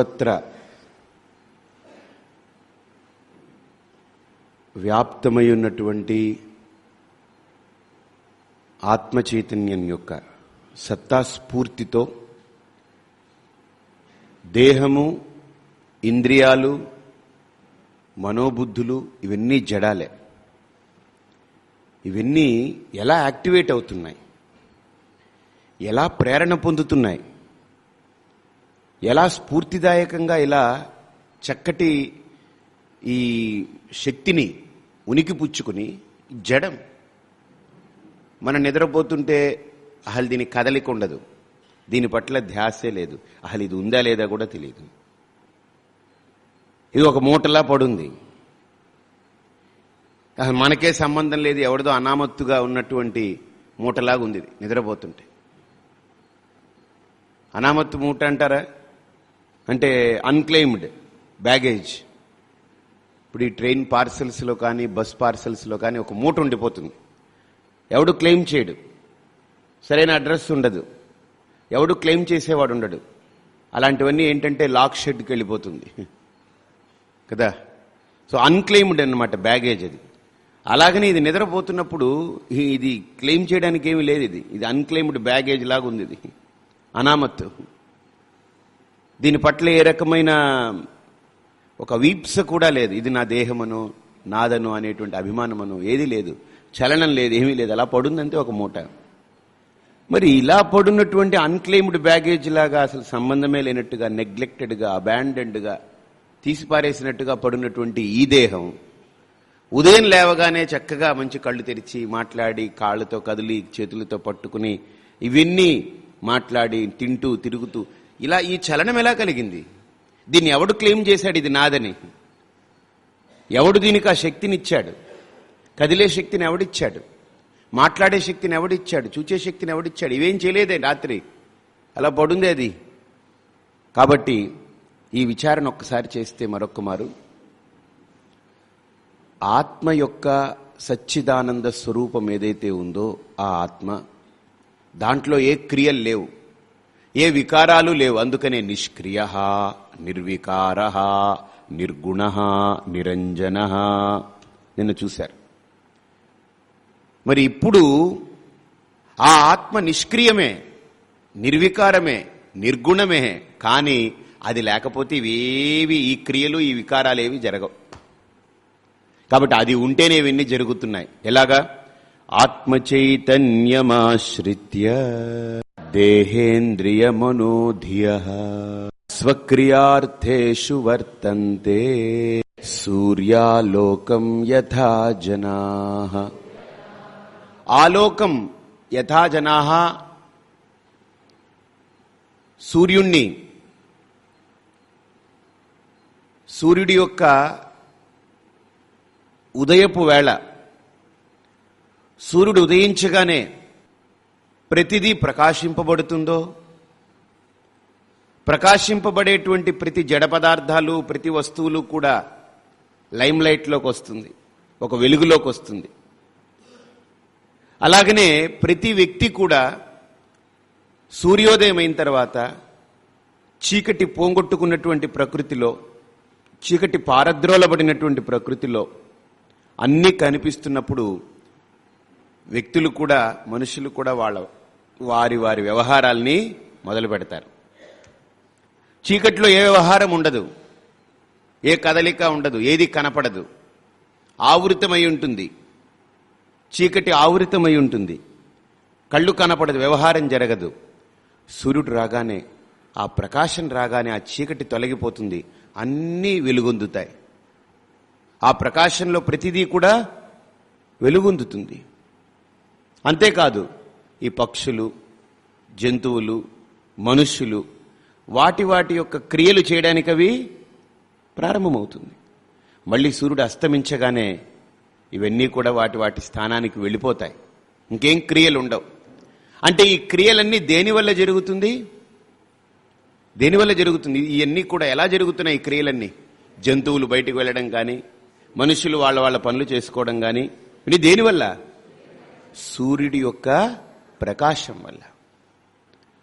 సర్వత్ర వ్యాప్తమై ఉన్నటువంటి ఆత్మచైతన్యం యొక్క సత్తా స్ఫూర్తితో దేహము ఇంద్రియాలు మనోబుద్ధులు ఇవన్నీ జడాలే. ఇవన్నీ ఎలా యాక్టివేట్ అవుతున్నాయి? ఎలా ప్రేరణ పొందుతున్నాయి? ఎలా స్ఫూర్తిదాయకంగా ఇలా చక్కటి ఈ శక్తిని ఉనికి పుచ్చుకుని జడం. మనం నిద్రపోతుంటే అసలు దీని కదలిక ఉండదు. దీని పట్ల ధ్యాసే లేదు. అసలు ఇది ఉందా లేదా కూడా తెలియదు. ఇది ఒక మూటలా పడుంది. అసలు మనకే సంబంధం లేదు. ఎవరిదో అనామత్తుగా ఉన్నటువంటి మూటలాగా ఉంది ఇది నిద్రపోతుంటే. అనామత్తు మూట అంటారా? అంటే అన్క్లెయిమ్డ్ బ్యాగేజ్ ఇప్పుడు ఈ ట్రైన్ పార్సల్స్లో కానీ బస్ పార్సల్స్లో కానీ ఒక మూట ఉండిపోతుంది. ఎవడు క్లెయిమ్ చేయడు. సరైన అడ్రస్ ఉండదు. ఎవడు క్లెయిమ్ చేసేవాడు ఉండడు. అలాంటివన్నీ ఏంటంటే లాక్ షెడ్కి వెళ్ళిపోతుంది. కదా? సో అన్క్లెయిమ్డ్ అన్నమాట బ్యాగేజ్ అది. అలాగనే ఇది నిద్రపోతున్నప్పుడు ఇది క్లెయిమ్ చేయడానికి ఏమీ లేదు ఇది. ఇది అన్క్లెయిమ్డ్ బ్యాగేజ్ లాగా ఉంది ఇది. అనామత్తు. దీని పట్ల ఏ రకమైన ఒక వీప్స కూడా లేదు. ఇది నా దేహమను నాదను అనేటువంటి అభిమానమను ఏది లేదు. చలనం లేదు ఏమీ లేదు. అలా పడుందంటే ఒక మూట. మరి ఇలా పడున్నటువంటి అన్క్లెయిమ్డ్ బ్యాగేజ్ లాగా అసలు సంబంధమే లేనట్టుగా నెగ్లెక్టెడ్గా అబాండెడ్గా తీసిపారేసినట్టుగా పడున్నటువంటి ఈ దేహం ఉదయం లేవగానే చక్కగా మంచి కళ్ళు తెరిచి మాట్లాడి కాళ్ళతో కదిలి చేతులతో పట్టుకుని ఇవన్నీ మాట్లాడి తింటూ తిరుగుతూ ఇలా ఈ చలనం ఎలా కలిగింది? దీన్ని ఎవడు క్లెయిమ్ చేశాడు? ఇది నాదని. ఎవడు దీనికి ఆ శక్తిని ఇచ్చాడు కదిలే శక్తిని ఎవడిచ్చాడు? మాట్లాడే శక్తిని ఎవడిచ్చాడు? చూచే శక్తిని ఎవడిచ్చాడు? ఇవేం చేయలేదే రాత్రి. అలా పడుంది అది. కాబట్టి ఈ విచారణ ఒక్కసారి చేస్తే మరొక్క మారు. ఆత్మ యొక్క సచ్చిదానంద స్వరూపం ఏదైతే ఉందో ఆ ఆత్మ దాంట్లో ఏ క్రియలు లేవు. ఏ వికారాలు లేవు. అందుకనే నిష్క్రియ నిర్వికార నిర్గుణ నిరంజన నిన్న చూశారు. మరి ఇప్పుడు ఆ ఆత్మ నిష్క్రియమే నిర్వికారమే నిర్గుణమే కానీ అది లేకపోతే ఇవేవి ఈ క్రియలు ఈ వికారాలు ఏవి జరగవు. కాబట్టి అది ఉంటేనే ఇవన్నీ జరుగుతున్నాయి. ఎలాగా? ఆత్మచైతన్యమాశ్రిత్య. దేహేంద్రియమనోధియ స్వక్రియార్థేషు వర్తంతే సూర్యాలోకం యథా జనా ఆలోకం యథా జనా సూర్యుణ్ణి సూర్యుడి యొక్క ఉదయపు వేళ సూర్యుడు ఉదయించగానే ప్రతిదీ ప్రకాశింపబడుతుందో? ప్రకాశింపబడేటువంటి ప్రతి జడ పదార్థాలు ప్రతి వస్తువులు కూడా లైమ్ లైట్లోకి వస్తుంది. ఒక వెలుగులోకి వస్తుంది. అలాగనే ప్రతి వ్యక్తి కూడా సూర్యోదయం అయిన తర్వాత చీకటి పోంగొట్టుకున్నటువంటి ప్రకృతిలో చీకటి పారద్రోలబడినటువంటి ప్రకృతిలో అన్నీ కనిపిస్తున్నప్పుడు వ్యక్తులు కూడా మనుషులు కూడా వాళ్ళ వారి వారి వ్యవహారాల్ని మొదలు పెడతారు. చీకట్లో ఏ వ్యవహారం ఉండదు. ఏ కదలిక ఉండదు. ఏది కనపడదు. ఆవృతమై ఉంటుంది. చీకటి ఆవృతమై ఉంటుంది. కళ్ళు కనపడదు. వ్యవహారం జరగదు. సూర్యుడు రాగానే ఆ ప్రకాశం రాగానే ఆ చీకటి తొలగిపోతుంది. అన్నీ వెలుగొందుతాయి. ఆ ప్రకాశంలో ప్రతిదీ కూడా వెలుగొందుతుంది. అంతేకాదు ఈ పక్షులు జంతువులు మనుష్యులు వాటి వాటి యొక్క క్రియలు చేయడానికి అవి ప్రారంభమవుతుంది. మళ్ళీ సూర్యుడు అస్తమించగానే ఇవన్నీ కూడా వాటి వాటి స్థానానికి వెళ్ళిపోతాయి. ఇంకేం క్రియలు ఉండవు. అంటే ఈ క్రియలన్నీ దేనివల్ల జరుగుతుంది? దేనివల్ల జరుగుతుంది? ఇవన్నీ కూడా ఎలా జరుగుతున్నాయి ఈ క్రియలన్నీ? జంతువులు బయటకు వెళ్ళడం కానీ మనుషులు వాళ్ళ వాళ్ళ పనులు చేసుకోవడం కానీ ఇది దేనివల్ల సూర్యుడి యొక్క ప్రకాశం వల్ల.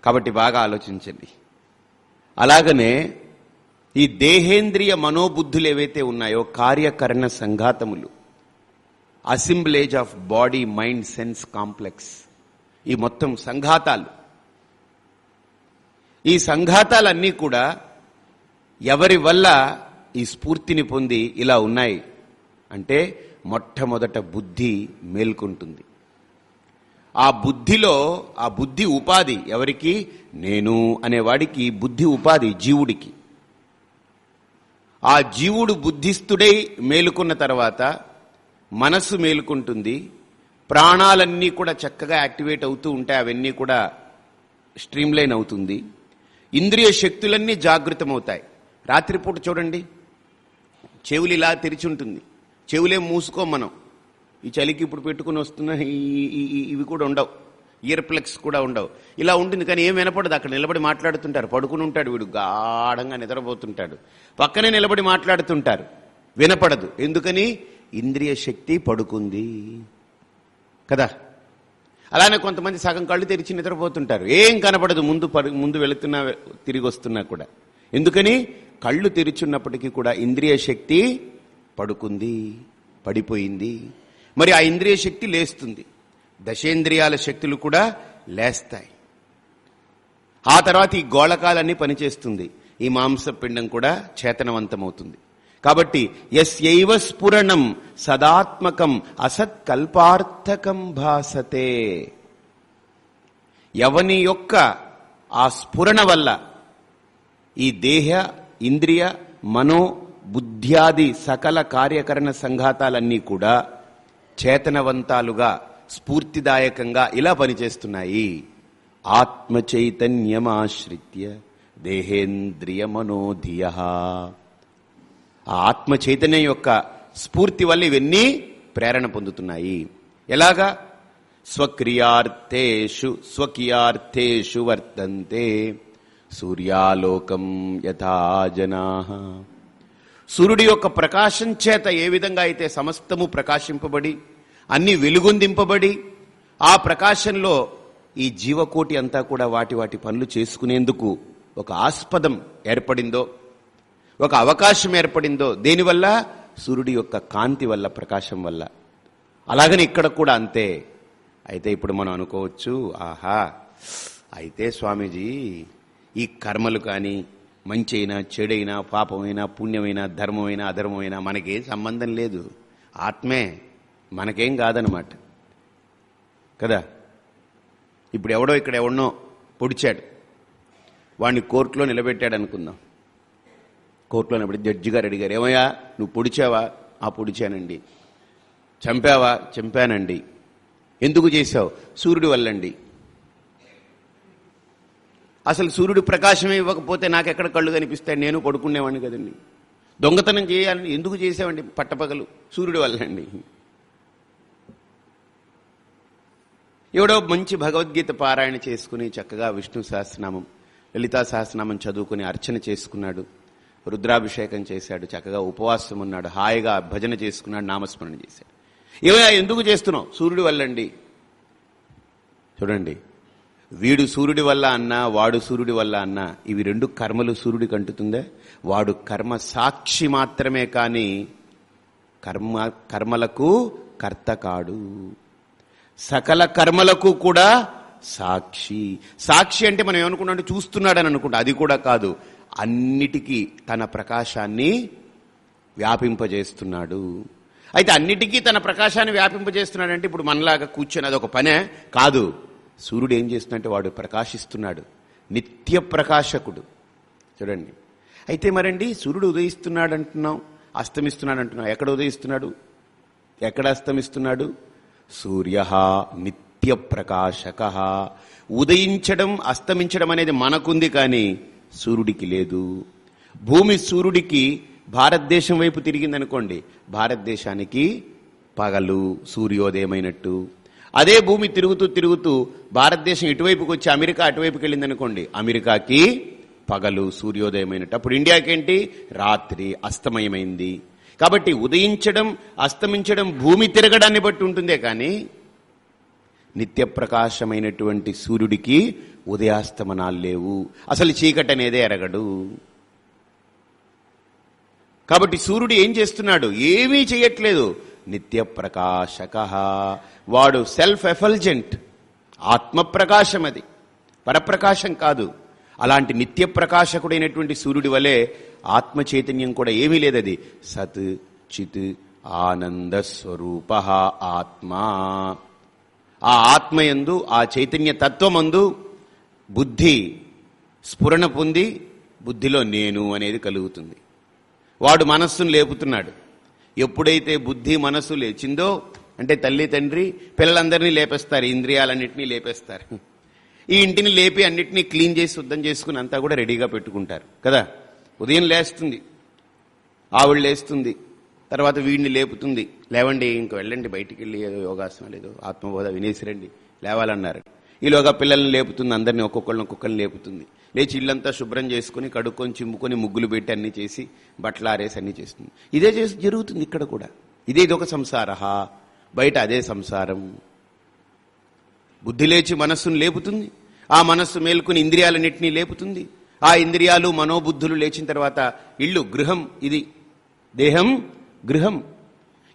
కాబట్టి బాగా ఆలోచించండి. అలాగనే ఈ దేహేంద్రియ మనోబుద్ధులు ఏవైతే ఉన్నాయో కార్యకరణ సంఘాతములు assemblage of body mind sense complex ఈ మొత్తం సంఘాతాలు. ఈ సంఘాతాలన్నీ కూడా ఎవరి వల్ల ఈ స్ఫూర్తిని పొంది ఇలా ఉన్నాయి? అంటే మొట్టమొదట బుద్ధి మేల్కొంటుంది. ఆ బుద్ధిలో ఆ బుద్ధి ఉపాధి ఎవరికి? నేను అనేవాడికి బుద్ధి ఉపాధి జీవుడికి. ఆ జీవుడు బుద్ధిస్తుడై మేలుకున్న తర్వాత మనస్సు మేలుకుంటుంది ప్రాణాలన్నీ కూడా చక్కగా యాక్టివేట్ అవుతూ ఉంటాయి అవన్నీ కూడా స్ట్రీమ్లైన్ అవుతుంది. ఇంద్రియ శక్తులన్నీ జాగృతమవుతాయి. రాత్రిపూట చూడండి చెవులు ఇలా తెరిచి ఉంటుంది. చెవులేం మూసుకోం మనం. ఈ చలికి ఇప్పుడు పెట్టుకుని వస్తున్న ఇవి కూడా ఉండవు. ఇయర్ ప్లగ్స్ కూడా ఉండవు. ఇలా ఉంటుంది కానీ ఏం వినపడదు. అక్కడ నిలబడి మాట్లాడుతుంటారు. పడుకుని ఉంటాడు వీడు. గాఢంగా నిద్రపోతుంటాడు. పక్కనే నిలబడి మాట్లాడుతుంటారు. వినపడదు. ఎందుకని? ఇంద్రియ శక్తి పడుకుంది. కదా? అలానే కొంతమంది సగం కళ్ళు తెరిచి నిద్రపోతుంటారు. ఏం కనపడదు. ముందు ముందు వెళుతున్నా తిరిగి వస్తున్నా కూడా. ఎందుకని? కళ్ళు తెరిచున్నప్పటికీ కూడా ఇంద్రియ శక్తి పడుకుంది పడిపోయింది. మరి ఆ ఇంద్రియ శక్తి లేస్తుంది. దశేంద్రియాల శక్తులు కూడా లేస్తాయి. ఆ తర్వాత ఈ గోళకాలన్నీ పనిచేస్తుంది. ఈ మాంసపిండం కూడా చేతనవంతమవుతుంది. కాబట్టి ఎస్యైవ స్ఫురణం సదాత్మకం అసత్కల్పార్థకం భాసతే. ఎవని యొక్క ఆ స్ఫురణ వల్ల ఈ దేహ ఇంద్రియ మనో బుద్ధ్యాది సకల కార్యకరణ సంఘాతాలన్నీ కూడా చేతనవంతాలుగా స్ఫూర్తిదాయకంగా ఇలా పనిచేస్తున్నాయి. ఆత్మ చైతన్యమాశ్రిత్య దేహేంద్రియ మనోధియ ఆత్మ చైతన్యం యొక్క స్ఫూర్తి వల్ల ఇవన్నీ ప్రేరణ పొందుతున్నాయి. ఎలాగా? స్వక్రియార్థేషు స్వకీయార్థేషు వర్తంతే. సూర్యాలోకం యథా జనా. సూర్యుడి యొక్క ప్రకాశం చేత ఏ విధంగా అయితే సమస్తము ప్రకాశింపబడి అన్ని వెలుగొందింపబడి ఆ ప్రకాశంలో ఈ జీవకోటి అంతా కూడా వాటి వాటి పనులు చేసుకునేందుకు ఒక ఆస్పదం ఏర్పడిందో ఒక అవకాశం ఏర్పడిందో దేనివల్ల? సూర్యుడి యొక్క కాంతి వల్ల ప్రకాశం వల్ల. అలాగని ఇక్కడ కూడా అంతే. అయితే ఇప్పుడు మనం అనుకోవచ్చు ఆహా అయితే స్వామీజీ ఈ కర్మలు కానీ మంచి అయినా చెడైనా పాపమైనా పుణ్యమైనా ధర్మమైనా అధర్మమైనా మనకేం సంబంధం లేదు. ఆత్మే మనకేం కాదనమాట కదా? ఇప్పుడు ఎవడో ఇక్కడ ఎవడనో పొడిచాడు. వాడిని కోర్టులో నిలబెట్టాడు అనుకుందాం కోర్టులో నిలబడి జడ్జి గారు అడిగారు ఏమయ్యా నువ్వు పొడిచావా? ఆ పొడిచానండి. చంపావా? చంపానండి. ఎందుకు చేశావు? సూర్యుడి వల్లండి. అసలు సూర్యుడు ప్రకాశమే ఇవ్వకపోతే నాకెక్కడ కళ్ళు కనిపిస్తాయి? నేను పడుకునేవాడిని కదండి. దొంగతనం చేయాలని ఎందుకు చేసావండి పట్టపగలు. సూర్యుడు వల్లండి. ఎవడో మంచి భగవద్గీత పారాయణ చేసుకుని చక్కగా విష్ణు సహస్రనామం లలితా సహస్రనామం చదువుకుని అర్చన చేసుకున్నాడు. రుద్రాభిషేకం చేశాడు. చక్కగా ఉపవాసం ఉన్నాడు. హాయిగా భజన చేసుకున్నాడు. నామస్మరణ చేశాడు. ఏమయ్యా ఎందుకు చేస్తున్నావు? సూర్యుడు వల్లండి. చూడండి. వీడు సూర్యుడి వల్ల అన్నా వాడు సూర్యుడి వల్ల అన్నా ఇవి రెండు కర్మలు సూర్యుడికి అంటుతుందే? వాడు కర్మ సాక్షి మాత్రమే కాని కర్మ కర్మలకు కర్త కాడు. సకల కర్మలకు కూడా సాక్షి. సాక్షి అంటే మనం ఏమనుకున్నాం చూస్తున్నాడని అనుకుంటా. అది కూడా కాదు. అన్నిటికీ తన ప్రకాశాన్ని వ్యాపింపజేస్తున్నాడు. అయితే అన్నిటికీ తన ప్రకాశాన్ని వ్యాపింపజేస్తున్నాడంటే ఇప్పుడు మనలాగా కూర్చొని అది ఒక పనే కాదు. సూర్యుడు ఏం చేస్తున్నట్టే వాడు ప్రకాశిస్తున్నాడు. నిత్య ప్రకాశకుడు. చూడండి. అయితే మరండి సూర్యుడు ఉదయిస్తున్నాడు అంటున్నాం అస్తమిస్తున్నాడు అంటున్నాం ఎక్కడ ఉదయిస్తున్నాడు? ఎక్కడ అస్తమిస్తున్నాడు? సూర్య నిత్య ప్రకాశక ఉదయించడం అస్తమించడం అనేది మనకుంది కానీ సూర్యుడికి లేదు. భూమి సూర్యుడికి భారతదేశం వైపు తిరిగిందనుకోండి భారతదేశానికి పగలు సూర్యోదయమైనట్టు. అదే భూమి తిరుగుతూ తిరుగుతూ భారతదేశం ఇటువైపుకి వచ్చి అమెరికా అటువైపుకి వెళ్ళిందనుకోండి అమెరికాకి పగలు సూర్యోదయమైనట్టు అప్పుడు ఇండియాకేంటి? రాత్రి అస్తమయమైంది. కాబట్టి ఉదయించడం అస్తమించడం భూమి తిరగడాన్ని బట్టి ఉంటుందే కానీ నిత్య ప్రకాశమైనటువంటి సూర్యుడికి ఉదయాస్తమనాలు లేవు. అసలు చీకటి అనేదే ఎరగడు కాబట్టి సూర్యుడు ఏం చేస్తున్నాడు? ఏమీ చేయట్లేదు. నిత్య ప్రకాశక వాడు సెల్ఫ్ ఎఫల్జెంట్ ఆత్మ ప్రకాశం అది. పరప్రకాశం కాదు. అలాంటి నిత్య ప్రకాశకుడైనటువంటి సూర్యుడి వలె ఆత్మ చైతన్యం కూడా ఏమీ లేదది. సత్ చిత్ ఆనంద స్వరూప ఆత్మ. ఆ ఆత్మయందు ఆ చైతన్య తత్వమందు బుద్ధి స్ఫురణ పొంది బుద్ధిలో నేను అనేది కలుగుతుంది. వాడు మనస్సును లేపుతున్నాడు. ఎప్పుడైతే బుద్ధి మనస్సు లేచిందో అంటే తల్లి తండ్రి పిల్లలందరినీ లేపేస్తారు ఇంద్రియాలన్నింటినీ లేపేస్తారు. ఈ ఇంటిని లేపి అన్నిటినీ క్లీన్ చేసి శుద్ధం చేసుకుని అంతా కూడా రెడీగా పెట్టుకుంటారు కదా? ఉదయం లేస్తుంది ఆవిడ లేస్తుంది తర్వాత వీడిని లేపుతుంది. లేవండి ఇంక వెళ్ళండి బయటికి వెళ్ళి ఏదో యోగాసనం ఏదో ఆత్మబోధ వినేసిరండి లేవాలన్నారు. ఈలోగా పిల్లల్ని లేపుతుంది అందరినీ ఒక్కొక్కళ్ళని ఒక్కొక్కరిని లేపుతుంది. లేచి ఇల్లంతా శుభ్రం చేసుకుని కడుక్కొని చిమ్ముకొని ముగ్గులు పెట్టి అన్ని చేసి బట్టలు ఆరేసి అన్ని చేస్తుంది. ఇదే చేసి జరుగుతుంది ఇక్కడ కూడా. ఇదే ఇదొక సంసార బయట అదే సంసారం. బుద్ధి లేచి మనస్సును లేపుతుంది. ఆ మనస్సు మేల్కొని ఇంద్రియాలన్నింటినీ లేపుతుంది. ఆ ఇంద్రియాలు మనోబుద్ధులు లేచిన తర్వాత ఇల్లు గృహం ఇది దేహం గృహం.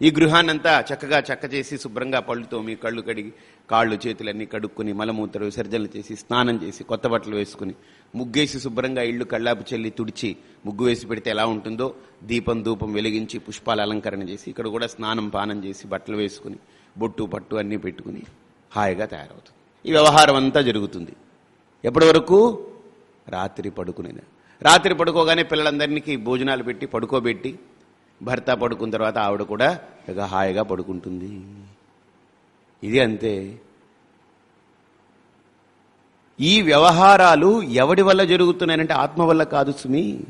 ఈ గృహాన్నంతా చక్కగా చక్క చేసి శుభ్రంగా పళ్ళుతో మీ కళ్ళు కడిగి కాళ్ళు చేతులన్నీ కడుక్కుని మలమూత్ర విసర్జనలు చేసి స్నానం చేసి కొత్త బట్టలు వేసుకుని ముగ్గేసి శుభ్రంగా ఇళ్ళు కళ్ళాపు చెల్లి తుడిచి ముగ్గు వేసి పెడితే ఎలా ఉంటుందో దీపం ధూపం వెలిగించి పుష్పాల అలంకరణ చేసి ఇక్కడ కూడా స్నానం పానం చేసి బట్టలు వేసుకుని బొట్టు పట్టు అన్నీ పెట్టుకుని హాయిగా తయారవుతుంది. ఈ వ్యవహారం అంతా జరుగుతుంది. ఎప్పటి వరకు? రాత్రి పడుకునేది రాత్రి పడుకోగానే పిల్లలందరికీ భోజనాలు పెట్టి పడుకోబెట్టి భర్త పడుకున్న తర్వాత ఆవిడ కూడా ఇక హాయిగా పడుకుంటుంది. ఇది అంతే. ఈ వ్యవహారాలు ఎవడి వల్ల జరుగుతున్నాయంటే ఆత్మ వల్ల కాదు సుమి.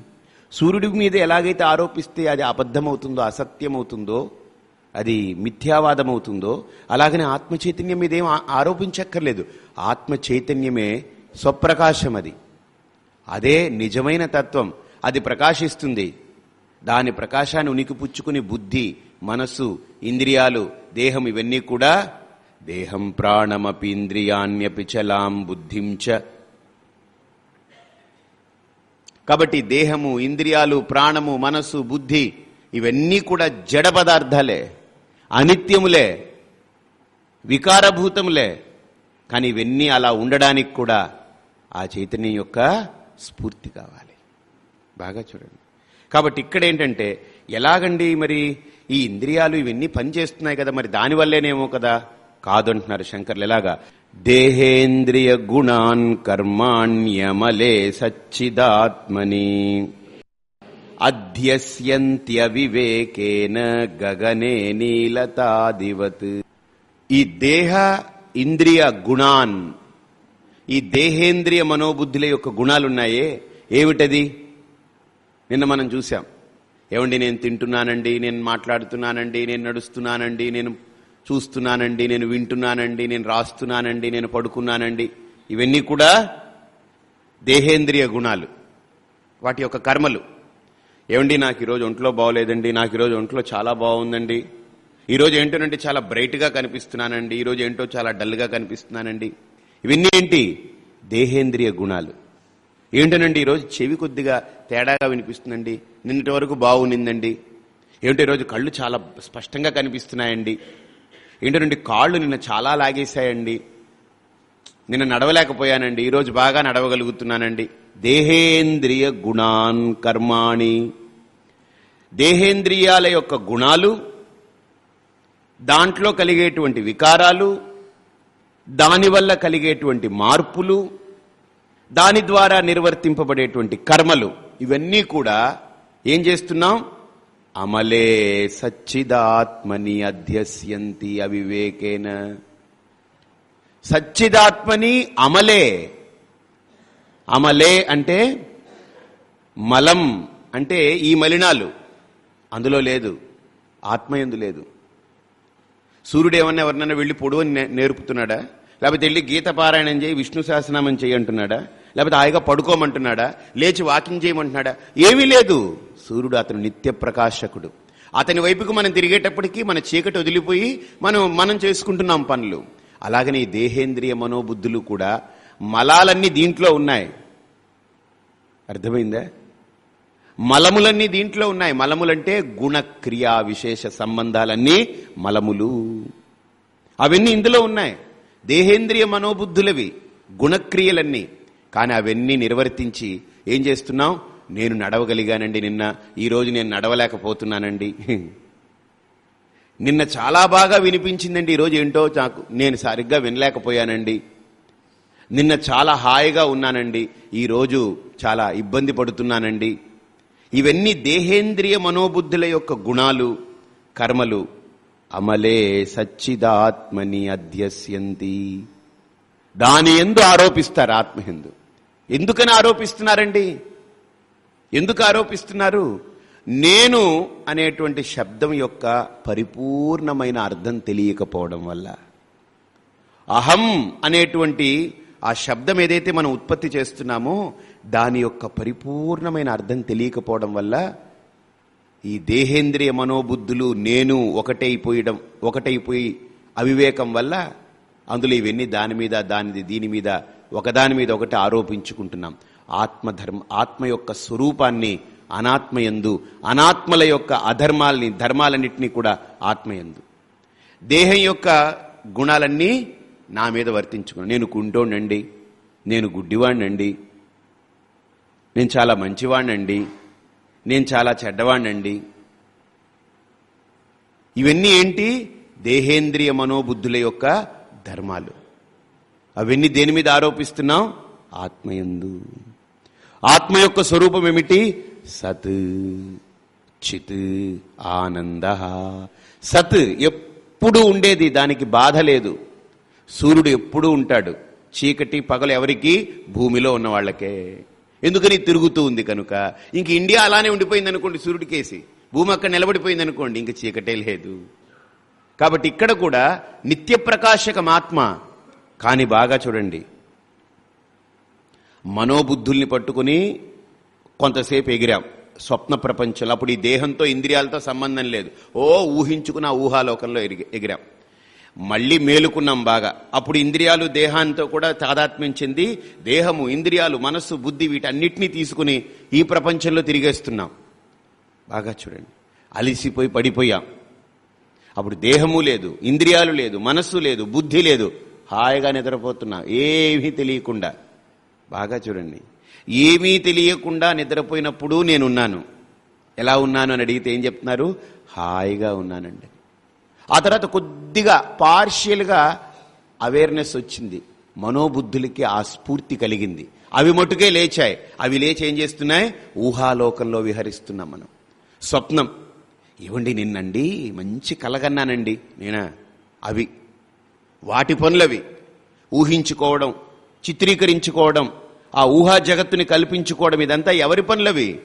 సూర్యుడి మీద ఎలాగైతే ఆరోపిస్తే అది అబద్ధమవుతుందో అసత్యమవుతుందో అది మిథ్యావాదమవుతుందో అలాగనే ఆత్మ చైతన్యం మీద ఏం ఆరోపించక్కర్లేదు. ఆత్మ చైతన్యమే స్వప్రకాశం అది. అదే నిజమైన తత్వం. అది ప్రకాశిస్తుంది. దాని ప్రకాశాన్ని ఉనికి పుచ్చుకుని బుద్ధి మనస్సు ఇంద్రియాలు దేహం ఇవన్నీ కూడా దేహం ప్రాణమపి ఇంద్రియాణ్యపి చలాం బుద్ధిం చ. కాబట్టి దేహము ఇంద్రియాలు ప్రాణము మనస్సు బుద్ధి ఇవన్నీ కూడా జడ పదార్థాలే. అనిత్యములే వికారభూతములే. కానీ ఇవన్నీ అలా ఉండడానికి కూడా ఆ చైతన్యం యొక్క స్ఫూర్తి కావాలి. బాగా చూడండి. కాబట్టి ఇక్కడ ఏంటంటే ఎలాగండి మరి? ఈ ఇంద్రియాలు ఇవన్నీ పనిచేస్తున్నాయి కదా మరి దానివల్లేనేమో కదా? కాదంటున్నారు శంకర్లు. ఎలాగా? దేహేంద్రియ గుణాన్ కర్మాణ్యమలే సచ్చిదాత్మని. అధ్యస్యంత్య వివేకేన గగనే నీలతాదివత్. ఈ దేహ ఇంద్రియ గుణాన్ ఈ దేహేంద్రియ మనోబుద్ధుల యొక్క గుణాలున్నాయే. ఏమిటది? నిన్న మనం చూసాం ఏమండి నేను తింటున్నానండి నేను మాట్లాడుతున్నానండి నేను నడుస్తున్నానండి నేను చూస్తున్నానండి నేను వింటున్నానండి నేను రాస్తున్నానండి నేను పడుకున్నానండి. ఇవన్నీ కూడా దేహేంద్రియ గుణాలు వాటి యొక్క కర్మలు. ఏమండి నాకు ఈరోజు ఒంట్లో బాగోలేదండి నాకు ఈరోజు ఒంట్లో చాలా బాగుందండి. ఈరోజు ఏంటోనంటే చాలా బ్రైట్గా కనిపిస్తున్నానండి ఈరోజు ఏంటో చాలా డల్గా కనిపిస్తున్నానండి. ఇవన్నీ ఏంటి? దేహేంద్రియ గుణాలు. ఏంటోనండి ఈరోజు చెవి కొద్దిగా తేడాగా వినిపిస్తుందండి నిన్నటి వరకు బాగునిందండి ఏమిటో ఈరోజు కళ్ళు చాలా స్పష్టంగా కనిపిస్తున్నాయండి. ఏంటనండి కాళ్ళు నిన్న చాలా లాగేశాయండి. నిన్న నడవలేకపోయానండి. ఈరోజు బాగా నడవగలుగుతున్నానండి. దేహేంద్రియ గుణాన్ కర్మాణి. దేహేంద్రియాల యొక్క గుణాలు దాంట్లో కలిగేటువంటి వికారాలు దానివల్ల కలిగేటువంటి మార్పులు దాని ద్వారా నిర్వర్తింపబడేటువంటి కర్మలు ఇవన్నీ కూడా ఏం చేస్తున్నాం? అమలే సచ్చిదాత్మని అధ్యస్యంతి అవివేకేన. సచ్చిదాత్మని అమలే. అమలే అంటే మలం అంటే ఈ మలినాలు. అందులో లేదు. ఆత్మయందు లేదు. సూర్యుడు ఏమన్నా ఎవరినైనా వెళ్ళి పొడువని నే- నేర్పుతున్నాడా? లేకపోతే వెళ్ళి గీత పారాయణం చేయి విష్ణు సహస్రనామం చేయి అంటున్నాడా? లేకపోతే హాయిగా పడుకోమంటున్నాడా? లేచి వాకింగ్ చేయమంటున్నాడా? ఏమీ లేదు. సూర్యుడు అతను నిత్య ప్రకాశకుడు. అతని వైపుకు మనం తిరిగేటప్పటికీ మన చీకటి వదిలిపోయి మనం మనం చేసుకుంటున్నాం పనులు. అలాగనే ఈ దేహేంద్రియ మనోబుద్ధులు కూడా మలాలన్నీ దీంట్లో ఉన్నాయి. అర్థమైందా? మలములన్నీ దీంట్లో ఉన్నాయి. మలములంటే గుణక్రియా విశేష సంబంధాలన్నీ మలములు. అవన్నీ ఇందులో ఉన్నాయి. దేహేంద్రియ మనోబుద్ధులవి గుణక్రియలన్నీ. కానీ అవన్నీ నిర్వర్తించి ఏం చేస్తున్నావు? నేను నడవగలిగానండి నిన్న. ఈ రోజు నేను నడవలేకపోతున్నానండి. నిన్న చాలా బాగా వినిపించిందండి ఈరోజు ఏంటో నాకు నేను సరిగ్గా వినలేకపోయానండి. నిన్న చాలా హాయిగా ఉన్నానండి. ఈరోజు చాలా ఇబ్బంది పడుతున్నానండి. ఇవన్నీ దేహేంద్రియ మనోబుద్ధుల యొక్క గుణాలు కర్మలు. అమలే సచ్చిదాత్మని అధ్యస్యంతి. దాని ఎందు ఆరోపిస్తారు ఆత్మహందు. ఎందుకని ఆరోపిస్తున్నారండి? ఎందుకు ఆరోపిస్తున్నారు? నేను అనేటువంటి శబ్దం యొక్క పరిపూర్ణమైన అర్థం తెలియకపోవడం వల్ల. అహం అనేటువంటి ఆ శబ్దం ఏదైతే మనం ఉత్పత్తి చేస్తున్నామో దాని యొక్క పరిపూర్ణమైన అర్థం తెలియకపోవడం వల్ల ఈ దేహేంద్రియ మనోబుద్ధులు నేను ఒకటైపోయడం ఒకటైపోయి అవివేకం వల్ల అందులో ఇవన్నీ దాని మీద దానిది దీని మీద ఒకదాని మీద ఒకటి ఆరోపించుకుంటున్నాం. ఆత్మధర్మ ఆత్మ యొక్క స్వరూపాన్ని అనాత్మయందు అనాత్మల యొక్క అధర్మాల్ని ధర్మాలన్నింటినీ కూడా ఆత్మయందు. దేహం యొక్క గుణాలన్నీ నా మీద వర్తించుకున్నాను నేను కుంటోండండి నేను గుడ్డివాణ్ణండి నేను చాలా మంచివాణ్ణండి నేను చాలా చెడ్డవాణ్ణండి. ఇవన్నీ ఏంటి? దేహేంద్రియ మనోబుద్ధుల యొక్క ధర్మాలు. అవన్నీ దేని మీద ఆరోపిస్తున్నాం ఆత్మయందు. ఆత్మ యొక్క స్వరూపం ఏమిటి? సత్ చిత్ ఆనంద. సత్ ఎప్పుడు ఉండేది దానికి బాధ లేదు. సూర్యుడు ఎప్పుడూ ఉంటాడు. చీకటి పగలు ఎవరికి? భూమిలో ఉన్న వాళ్ళకే. ఎందుకని? తిరుగుతూ ఉంది కనుక. ఇంక ఇండియా అలానే ఉండిపోయింది అనుకోండి సూర్యుడికేసి భూమి అక్కడ నిలబడిపోయింది అనుకోండి ఇంక చీకటే లేదు. కాబట్టి ఇక్కడ కూడా నిత్య ప్రకాశకం ఆత్మ కానీ బాగా చూడండి. మనోబుద్ధుల్ని పట్టుకుని కొంతసేపు ఎగిరాం. స్వప్న ప్రపంచంలో. అప్పుడు ఈ దేహంతో ఇంద్రియాలతో సంబంధం లేదు. ఓ ఊహించుకున్న ఆ ఊహాలోకంలో ఎగిరాం. మళ్ళీ మేలుకున్నాం బాగా. అప్పుడు ఇంద్రియాలు దేహాంతో కూడా తాదాత్మ్యం చెంది దేహము ఇంద్రియాలు మనస్సు బుద్ధి వీటన్నిటినీ తీసుకుని ఈ ప్రపంచంలో తిరిగేస్తున్నాం. బాగా చూడండి. అలిసిపోయి పడిపోయాం. అప్పుడు దేహము లేదు ఇంద్రియాలు లేదు మనస్సు లేదు బుద్ధి లేదు. హాయిగా నిద్రపోతున్నా. ఏమీ తెలియకుండా. బాగా చూడండి. ఏమీ తెలియకుండా నిద్రపోయినప్పుడు నేనున్నాను. ఎలా ఉన్నాను అని అడిగితే ఏం చెప్తున్నారు? హాయిగా ఉన్నానండి. ఆ తర్వాత కొద్దిగా పార్షియల్గా అవేర్నెస్ వచ్చింది. మనోబుద్ధులకి ఆ స్ఫూర్తి కలిగింది. అవి మటుకే లేచాయి. అవి లేచి ఏం చేస్తున్నాయి? ఊహాలోకంలో విహరిస్తున్నాం మనం. స్వప్నం. ఇవ్వండి నిన్నండి? మంచి కలగన్నానండి. నేనా? అవి. వాటి పనులవి. ఊహించుకోవడం చిత్రీకరించుకోవడం ఆ ఊహా జగత్తుని కల్పించుకోవడం ఇదంతా ఎవరి పనులవి?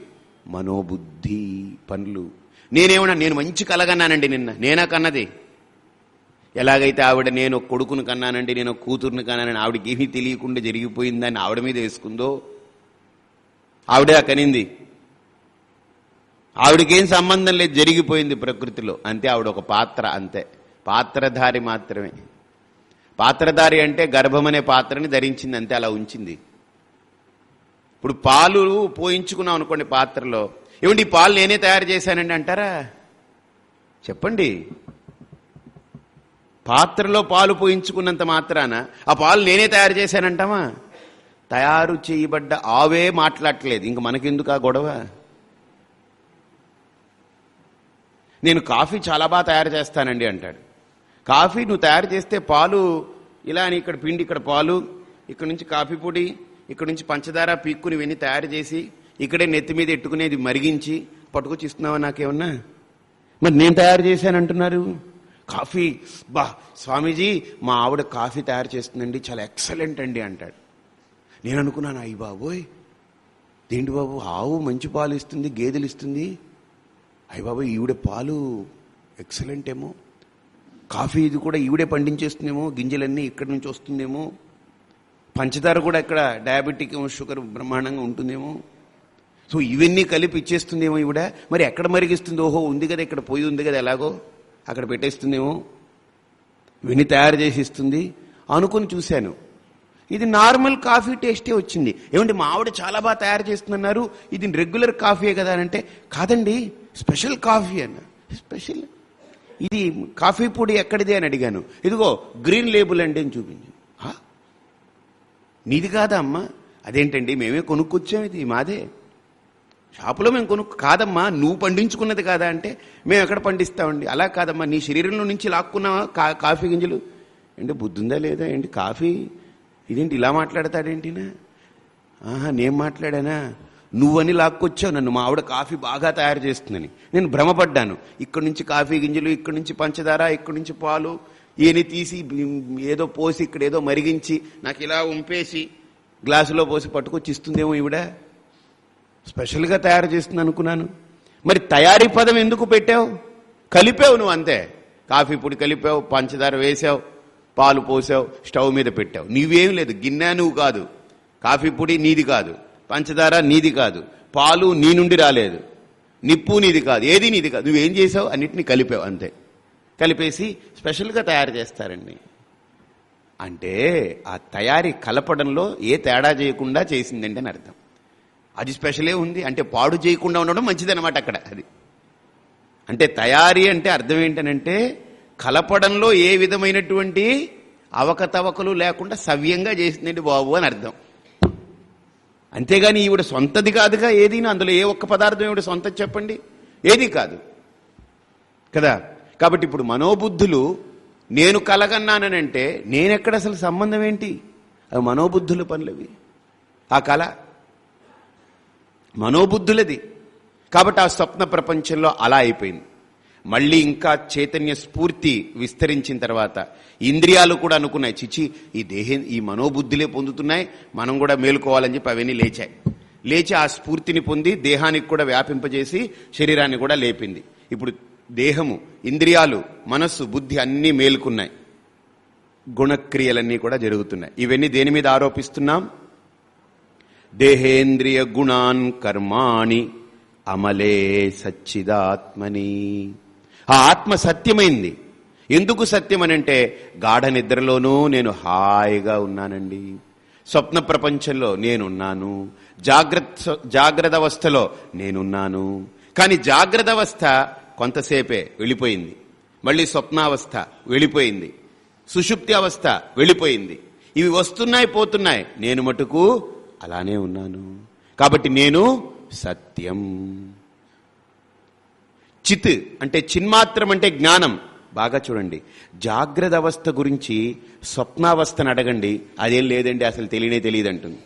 మనోబుద్ధి పనులు. నేనేమన్నా నేను మంచి కలగన్నానండి నిన్న. నేనా కన్నది? ఎలాగైతే ఆవిడ నేను కొడుకును కన్నానండి నేను ఒక కూతురుని కన్నానని ఆవిడకి ఏమీ తెలియకుండా జరిగిపోయిందని ఆవిడ మీద వేసుకుందో? ఆవిడే ఆ కనింది. ఆవిడకేం సంబంధం లేదు జరిగిపోయింది ప్రకృతిలో. అంతే ఆవిడ ఒక పాత్ర అంతే. పాత్రధారి మాత్రమే. పాత్రధారి అంటే గర్భం అనే పాత్రని ధరించింది అంతే అలా ఉంచింది. ఇప్పుడు పాలు పోయించుకున్నాం అనుకోండి పాత్రలో. ఏమండి ఈ పాలు నేనే తయారు చేశానండి అంటారా? చెప్పండి. పాత్రలో పాలు పోయించుకున్నంత మాత్రాన ఆ పాలు నేనే తయారు చేశానంటామా? తయారు చేయబడ్డ ఆవే మాట్లాడట్లేదు. ఇంక మనకెందుకు ఆ గొడవ? నేను కాఫీ చాలా బాగా తయారు చేస్తానండి అంటాడు. కాఫీ నువ్వు తయారు చేస్తే పాలు ఇలా అని ఇక్కడ పిండి ఇక్కడ పాలు ఇక్కడ నుంచి కాఫీ పొడి ఇక్కడ నుంచి పంచదార పీక్కుని ఇవన్నీ తయారు చేసి ఇక్కడే నెత్తి మీద ఎట్టుకునేది మరిగించి పట్టుకొచ్చి ఇస్తున్నావా నాకేమన్నా? మరి నేను తయారు చేశానంటున్నారు కాఫీ బా స్వామీజీ మా ఆవిడ కాఫీ తయారు చేస్తుందండి చాలా ఎక్సలెంట్ అండి అంటాడు. నేను అనుకున్నాను అయ్యి బాబోయ్ దేంటి బాబు ఆవు మంచి పాలు ఇస్తుంది గేదెలు ఇస్తుంది. అయ్యి బాబోయ్ ఈవిడ పాలు ఎక్సలెంట్ ఏమో కాఫీ ఇది కూడా ఈవిడే పండించేస్తుందేమో గింజలన్నీ ఇక్కడి నుంచి వస్తుందేమో. పంచదార కూడా ఇక్కడ డయాబెటిక్ షుగర్ బ్రహ్మాండంగా ఉంటుందేమో. సో ఇవన్నీ కలిపి ఇచ్చేస్తుందేమో ఈవిడ. మరి ఎక్కడ మరిగిస్తుంది? ఓహో ఉంది కదా ఇక్కడ పొయ్యి ఉంది కదా ఎలాగో అక్కడ పెట్టేస్తుందేమో. ఇవన్నీ తయారు చేసి ఇస్తుంది. అనుకుని చూశాను. ఇది నార్మల్ కాఫీ టేస్టే వచ్చింది. ఏమంటే మా ఆవిడ చాలా బాగా తయారు చేస్తుందన్నారు. ఇది రెగ్యులర్ కాఫీయే కదా అని అంటే కాదండి స్పెషల్ కాఫీ అన్న. స్పెషల్ ఇది కాఫీ పొడి ఎక్కడిది అని అడిగాను. ఇదిగో గ్రీన్ లేబుల్ అండి అని చూపించి. నీది కాదా అమ్మా? అదేంటండి మేమే కొనుక్కొచ్చాం ఇది మాదే. షాపులో మేము కొనుక్కు కాదమ్మా నువ్వు పండించుకున్నది కాదా అంటే మేము ఎక్కడ పండిస్తామండి? అలా కాదమ్మా నీ శరీరంలో నుంచి లాక్కున్నావా కా కాఫీ గింజలు? అంటే బుద్ధిందా లేదా? ఏంటి కాఫీ? ఇదేంటి ఇలా మాట్లాడతాడేంటినా? ఆహా నేను మాట్లాడానా? నువ్వని లాక్కొచ్చావు నన్ను. మా ఆవిడ కాఫీ బాగా తయారు చేస్తుందని. నేను భ్రమపడ్డాను. ఇక్కడి నుంచి కాఫీ గింజలు ఇక్కడి నుంచి పంచదార ఇక్కడి నుంచి పాలు ఈయన తీసి ఏదో పోసి ఇక్కడ ఏదో మరిగించి నాకు ఇలా ఉంపేసి గ్లాసులో పోసి పట్టుకొచ్చి ఇస్తుందేమో ఈవిడ. స్పెషల్గా తయారు చేస్తుంది అనుకున్నాను. మరి తయారీ పదం ఎందుకు పెట్టావు? కలిపావు నువ్వు అంతే. కాఫీ పొడి కలిపావు పంచదార వేసావు పాలు పోసావు స్టవ్ మీద పెట్టావు. నీవేం లేదు. గిన్నె నువ్వు కాదు. కాఫీ పొడి నీది కాదు. పంచదార నీది కాదు. పాలు నీ నుండి రాలేదు. నిప్పు నీది కాదు. ఏది నీది కాదు. నువ్వేం చేసావు? అన్నిటిని కలిపావు అంతే. కలిపేసి స్పెషల్గా తయారు చేస్తారండి. అంటే ఆ తయారీ కలపడంలో ఏ తేడా చేయకుండా చేసిందండి అని అర్థం. అది స్పెషలే ఉంది. అంటే పాడు చేయకుండా ఉండడం మంచిదన్నమాట అక్కడ అది. అంటే తయారీ అంటే అర్థం ఏంటనంటే కలపడంలో ఏ విధమైనటువంటి అవకతవకలు లేకుండా సవ్యంగా చేసిందండి బాబు అని అర్థం. అంతేగాని ఈవిడ సొంతది కాదుగా ఏదీనా అందులో ఏ ఒక్క పదార్థం ఈవిడ సొంత చెప్పండి? ఏది కాదు. కదా? కాబట్టి ఇప్పుడు మనోబుద్ధులు నేను కలగన్నానంటే నేనెక్కడ అసలు సంబంధం ఏంటి? అవి మనోబుద్ధుల పనులవి. ఆ కళ మనోబుద్ధులది. కాబట్టి ఆ స్వప్న ప్రపంచంలో అలా అయిపోయింది. మళ్ళీ ఇంకా చైతన్య స్ఫూర్తి విస్తరించిన తర్వాత ఇంద్రియాలు కూడా అనుకున్నాయి. చిచి ఈ దేహం ఈ మనోబుద్ధులే పొందుతున్నాయి. మనం కూడా మేలుకోవాలని చెప్పి అవన్నీ లేచాయి. లేచి ఆ స్ఫూర్తిని పొంది దేహానికి కూడా వ్యాపింపజేసి శరీరాన్ని కూడా లేపింది. ఇప్పుడు దేహము ఇంద్రియాలు మనస్సు బుద్ధి అన్నీ మేలుకున్నాయి. గుణక్రియలన్నీ కూడా జరుగుతున్నాయి. ఇవన్నీ దేని మీద ఆరోపిస్తున్నాం? దేహేంద్రియ గుణాన్ కర్మాణి అమలే సచ్చిదాత్మని. ఆ ఆత్మ సత్యమైంది. ఎందుకు సత్యమనంటే గాఢ నిద్రలోనూ నేను హాయిగా ఉన్నానండి. స్వప్న ప్రపంచంలో నేనున్నాను. జాగ్రత్త జాగ్రత్త అవస్థలో నేనున్నాను. కానీ జాగ్రత్త అవస్థ కొంతసేపే వెళ్ళిపోయింది. మళ్ళీ స్వప్నావస్థ వెళ్ళిపోయింది. సుషుప్తి అవస్థ వెళ్ళిపోయింది. ఇవి వస్తున్నాయి పోతున్నాయి. నేను మటుకు అలానే ఉన్నాను. కాబట్టి నేను సత్యం. చిత్ అంటే చిన్మాత్రం అంటే జ్ఞానం. బాగా చూడండి. జాగ్రత్త అవస్థ గురించి స్వప్నావస్థను అడగండి. అదేం లేదండి అసలు తెలియనే తెలియదు అంటుంది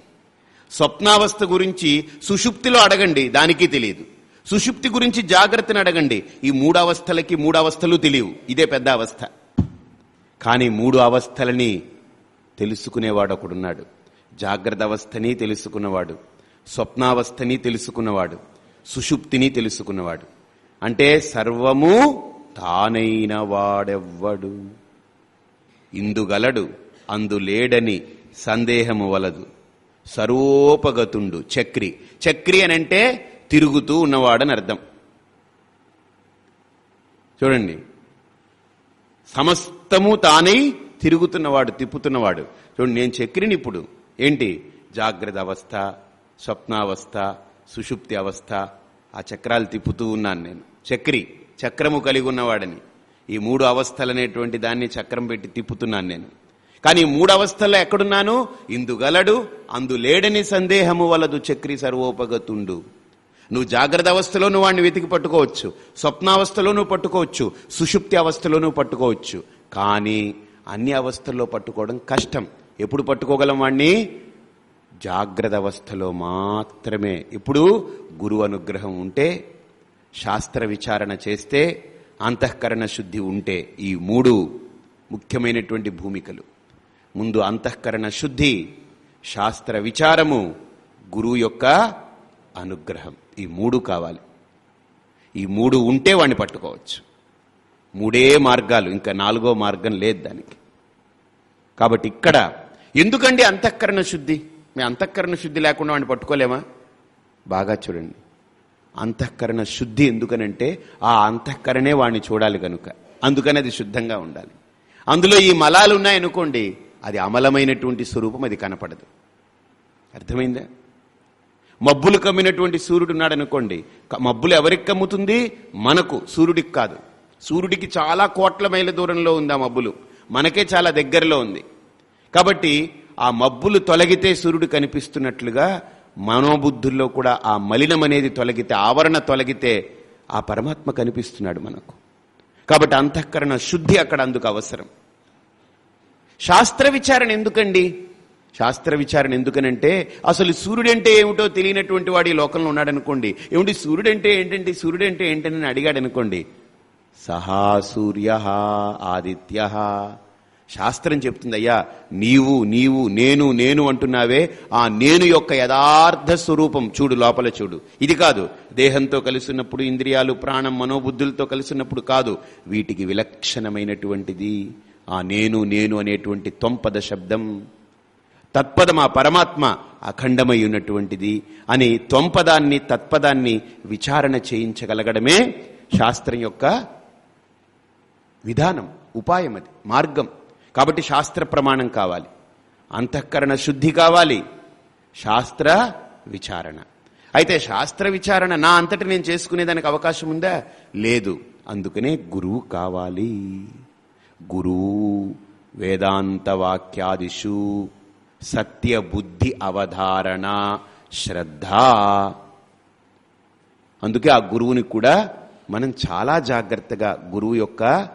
స్వప్నావస్థ గురించి సుషుప్తిలో అడగండి దానికి తెలియదు. సుషుప్తి గురించి జాగ్రత్తను అడగండి. ఈ మూడు అవస్థలకి మూడు అవస్థలు తెలియవు. ఇదే పెద్ద అవస్థ. కానీ మూడు అవస్థలని తెలుసుకునేవాడు ఒకడున్నాడు. జాగ్రత్త అవస్థని తెలుసుకున్నవాడు. స్వప్నావస్థని తెలుసుకున్నవాడు. సుషుప్తిని తెలుసుకున్నవాడు. అంటే సర్వము తానైన వాడెవ్వడు. ఇందుగలడు అందులేడని సందేహము వలదు. సర్వోపగతుండు చక్రి. చక్రి అని అంటే తిరుగుతూ ఉన్నవాడని అర్థం. చూడండి. సమస్తము తానై తిరుగుతున్నవాడు తిప్పుతున్నవాడు. చూడండి నేను చక్రిని ఇప్పుడు ఏంటి? జాగ్రత్త అవస్థ స్వప్నావస్థ సుషుప్తి అవస్థ ఆ చక్రాలు తిప్పుతూ ఉన్నాను నేను. చక్రి చక్రము కలిగి ఉన్నవాడని. ఈ మూడు అవస్థలనేటువంటి దాన్ని చక్రం పెట్టి తిప్పుతున్నాను నేను. కానీ మూడు అవస్థల్లో ఎక్కడున్నాను? ఇందుగలడు అందులేడని సందేహము వలదు చక్రి సర్వోపగతుండు. నువ్వు జాగ్రత్త అవస్థలో నువ్వు వాడిని వెతికి పట్టుకోవచ్చు. స్వప్నావస్థలో నువ్వు పట్టుకోవచ్చు. సుషుప్తి అవస్థలో నువ్వు పట్టుకోవచ్చు. కానీ అన్ని అవస్థల్లో పట్టుకోవడం కష్టం. ఎప్పుడు పట్టుకోగలం వాణ్ణి? జాగ్రత్త అవస్థలో మాత్రమే. ఇప్పుడు గురువు అనుగ్రహం ఉంటే శాస్త్ర విచారణ చేస్తే అంతఃకరణ శుద్ధి ఉంటే ఈ మూడు ముఖ్యమైనటువంటి భూమికలు. ముందు అంతఃకరణ శుద్ధి శాస్త్ర విచారము గురువు యొక్క అనుగ్రహం. ఈ మూడు కావాలి. ఈ మూడు ఉంటే వాడిని పట్టుకోవచ్చు. మూడే మార్గాలు ఇంకా నాలుగో మార్గం లేదు దానికి. కాబట్టి ఇక్కడ ఎందుకండి అంతఃకరణ శుద్ధి? మీ అంతఃకరణ శుద్ధి లేకుండా వాడిని పట్టుకోలేమా? బాగా చూడండి. అంతఃకరణ శుద్ధి ఎందుకనంటే ఆ అంతఃకరణే వాడిని చూడాలి కనుక అందుకని అది శుద్ధంగా ఉండాలి. అందులో ఈ మలాలు ఉన్నాయనుకోండి అది అమలమైనటువంటి స్వరూపం అది కనపడదు. అర్థమైందా? మబ్బులు కమ్మినటువంటి సూర్యుడు ఉన్నాడు అనుకోండి మబ్బులు ఎవరికి కమ్ముతుంది? మనకు సూర్యుడికి కాదు. సూర్యుడికి చాలా కోట్ల మైల దూరంలో ఉంది ఆ మబ్బులు. మనకే చాలా దగ్గరలో ఉంది. కాబట్టి ఆ మబ్బులు తొలగితే సూర్యుడు కనిపిస్తున్నట్లుగా మనోబుద్ధుల్లో కూడా ఆ మలినం అనేది తొలగితే ఆవరణ తొలగితే ఆ పరమాత్మ కనిపిస్తున్నాడు మనకు. కాబట్టి అంతఃకరణ శుద్ధి అక్కడ అందుకు అవసరం. శాస్త్ర విచారణ ఎందుకండి? శాస్త్ర విచారణ ఎందుకనంటే అసలు సూర్యుడంటే ఏమిటో తెలియనటువంటి వాడు ఈ లోకంలో ఉన్నాడనుకోండి. ఏమిటి సూర్యుడంటే ఏంటంటే సూర్యుడంటే ఏంటని అడిగాడు అనుకోండి సహా సూర్య ఆదిత్య. శాస్త్రం చెప్తుంది అయ్యా నీవు నీవు నేను నేను అంటున్నావే ఆ నేను యొక్క యథార్థ స్వరూపం చూడు లోపల చూడు. ఇది కాదు దేహంతో కలిసినప్పుడు ఇంద్రియాలు ప్రాణం మనోబుద్ధులతో కలిసినప్పుడు కాదు వీటికి విలక్షణమైనటువంటిది ఆ నేను నేను అనేటువంటి తొంపద శబ్దం. తత్పదం ఆ పరమాత్మ అఖండమై ఉన్నటువంటిది అని త్వంపదాన్ని తత్పదాన్ని విచారణ చేయించగలగడమే శాస్త్రం యొక్క విధానం ఉపాయం అది మార్గం. కాబట్టి శాస్త్ర ప్రమాణం కావాలి. అంతఃకరణ శుద్ధి కావాలి. శాస్త్ర విచారణ. అయితే శాస్త్ర విచారణ నా అంతటి నేను చేసుకునేదానికి అవకాశం ఉందా? లేదు. అందుకనే గురువు కావాలి. గురువు వేదాంత వాక్యాదిషు సత్య బుద్ధి అవధారణ శ్రద్ధ. అందుకే ఆ గురువుని కూడా మనం చాలా జాగ్రత్తగా గురువు యొక్క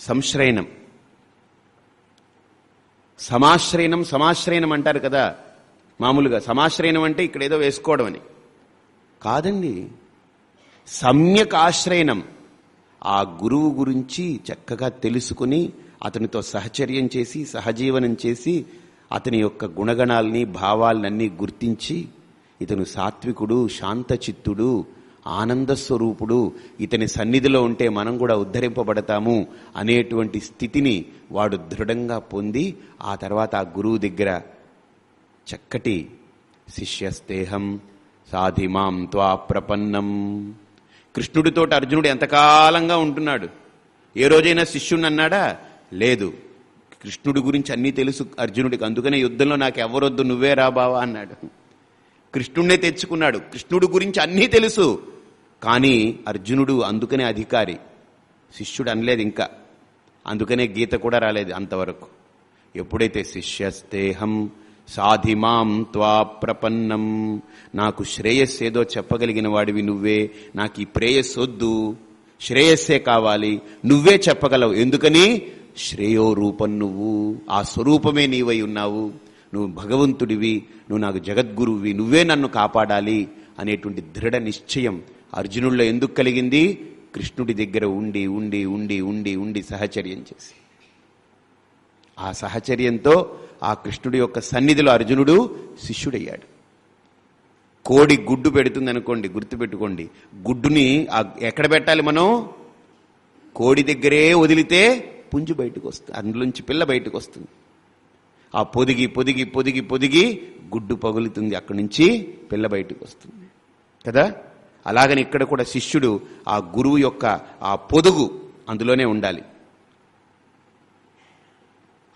సంశ్రయణం సమాశ్రయనం సమాశ్రయనం అంటారు కదా మామూలుగా. సమాశ్రయనం అంటే ఇక్కడ ఏదో వేసుకోవడం అని. కాదండి. సమ్యక్ ఆశ్రయనం. ఆ గురువు గురించి చక్కగా తెలుసుకుని అతనితో సహచర్యం చేసి సహజీవనం చేసి అతని యొక్క గుణగణాల్ని భావాలన్నీ గుర్తించి ఇతను సాత్వికుడు శాంతచిత్తుడు ఆనంద స్వరూపుడు ఇతని సన్నిధిలో ఉంటే మనం కూడా ఉద్ధరింపబడతాము అనేటువంటి స్థితిని వాడు దృఢంగా పొంది ఆ తర్వాత ఆ గురువు దగ్గర చక్కటి శిష్యస్తేహం సాధిమాం త్వా ప్రపన్నం. కృష్ణుడితోటి అర్జునుడు ఎంతకాలంగా ఉంటున్నాడు? ఏ రోజైనా శిష్యుణ్ణి అన్నాడా? లేదు. కృష్ణుడి గురించి అన్నీ తెలుసు అర్జునుడికి అందుకనే యుద్ధంలో నాకు ఎవరొద్దు నువ్వే రా బావా అన్నాడు. కృష్ణుడినే తెచ్చుకున్నాడు. కృష్ణుడి గురించి అన్నీ తెలుసు. కానీ అర్జునుడు అందుకనే అధికారి. శిష్యుడు అనలేదు ఇంకా. అందుకనే గీత కూడా రాలేదు అంతవరకు. ఎప్పుడైతే శిష్యస్తేహం సాధిమాం త్వా ప్రపన్నం. నాకు శ్రేయస్సు ఏదో చెప్పగలిగిన వాడివి నువ్వే. నాకు ఈ ప్రేయస్సొద్దు శ్రేయస్సే కావాలి. నువ్వే చెప్పగలవు. ఎందుకని? శ్రేయో రూపం నువ్వు. ఆ స్వరూపమే నీవై ఉన్నావు. నువ్వు భగవంతుడివి. నువ్వు నాకు జగద్గురువి. నువ్వే నన్ను కాపాడాలి అనేటువంటి దృఢ నిశ్చయం అర్జునుల్లో ఎందుకు కలిగింది? కృష్ణుడి దగ్గర ఉండి ఉండి ఉండి ఉండి ఉండి సహచర్యం చేసి. ఆ సహచర్యంతో ఆ కృష్ణుడి యొక్క సన్నిధిలో అర్జునుడు శిష్యుడయ్యాడు. కోడి గుడ్డు పెడుతుంది అనుకోండి గుర్తుపెట్టుకోండి. గుడ్డుని ఎక్కడ పెట్టాలి మనం? కోడి దగ్గరే వదిలితే పుంజు బయటకు వస్తుంది అందులోంచి పిల్ల బయటకు వస్తుంది. ఆ పొదిగి పొదిగి పొదిగి పొదిగి గుడ్డు పగులుతుంది అక్కడి నుంచి పిల్ల బయటకు వస్తుంది. కదా? అలాగని ఇక్కడ కూడా శిష్యుడు ఆ గురువు యొక్క ఆ పొదుగు అందులోనే ఉండాలి.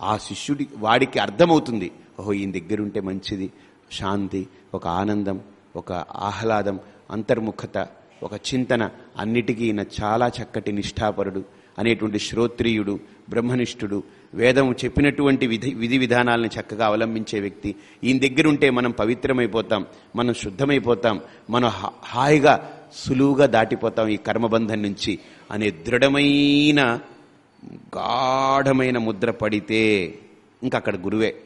ఆ శిష్యుడి వాడికి అర్థమవుతుంది. ఓహో ఈయన దగ్గరుంటే మంచిది. శాంతి ఒక ఆనందం ఒక ఆహ్లాదం అంతర్ముఖత ఒక చింతన అన్నిటికీ ఈయన చాలా చక్కటి నిష్ఠాపరుడు. అనేటువంటి శ్రోత్రియుడు బ్రహ్మనిష్ఠుడు వేదం చెప్పినటువంటి విధి విధి విధానాలను చక్కగా అవలంబించే వ్యక్తి. ఈయన దగ్గర ఉంటే మనం పవిత్రమైపోతాం మనం శుద్ధమైపోతాం మనం హాయిగా సులువుగా దాటిపోతాం ఈ కర్మబంధం నుంచి అనే దృఢమైన గాఢమైన ముద్ర పడితే ఇంకా అక్కడ గురువే.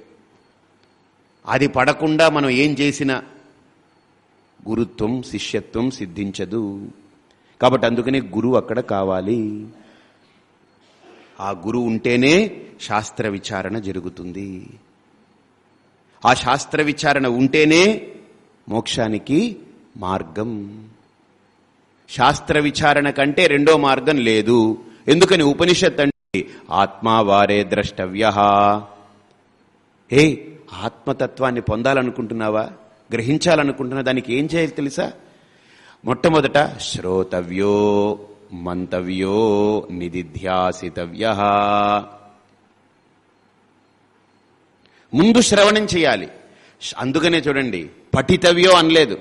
అది పడకుండా మనం ఏం చేసినా గురుత్వం శిష్యత్వం సిద్ధించదు. కాబట్టి అందుకనే గురువు అక్కడ కావాలి. ఆ గురువు ఉంటేనే శాస్త్ర విచారణ జరుగుతుంది. ఆ శాస్త్ర విచారణ ఉంటేనే మోక్షానికి మార్గం. శాస్త్ర విచారణ కంటే రెండో మార్గం లేదు. ఎందుకని ఉపనిషత్ అంటే ఆత్మా వారే ద్రష్టవ్య. ఏ ఆత్మతత్వాన్ని పొందాలనుకుంటున్నావా? గ్రహించాలనుకుంటున్నా? దానికి ఏం చేయాలి తెలుసా? మొట్టమొదట శ్రోతవ్యో. మంతవ్యో నిదిధ్యాసితవ్య ముందు శ్రవణం చేయాలి. అందుకనే చూడండి పఠితవ్యో అనలేదు.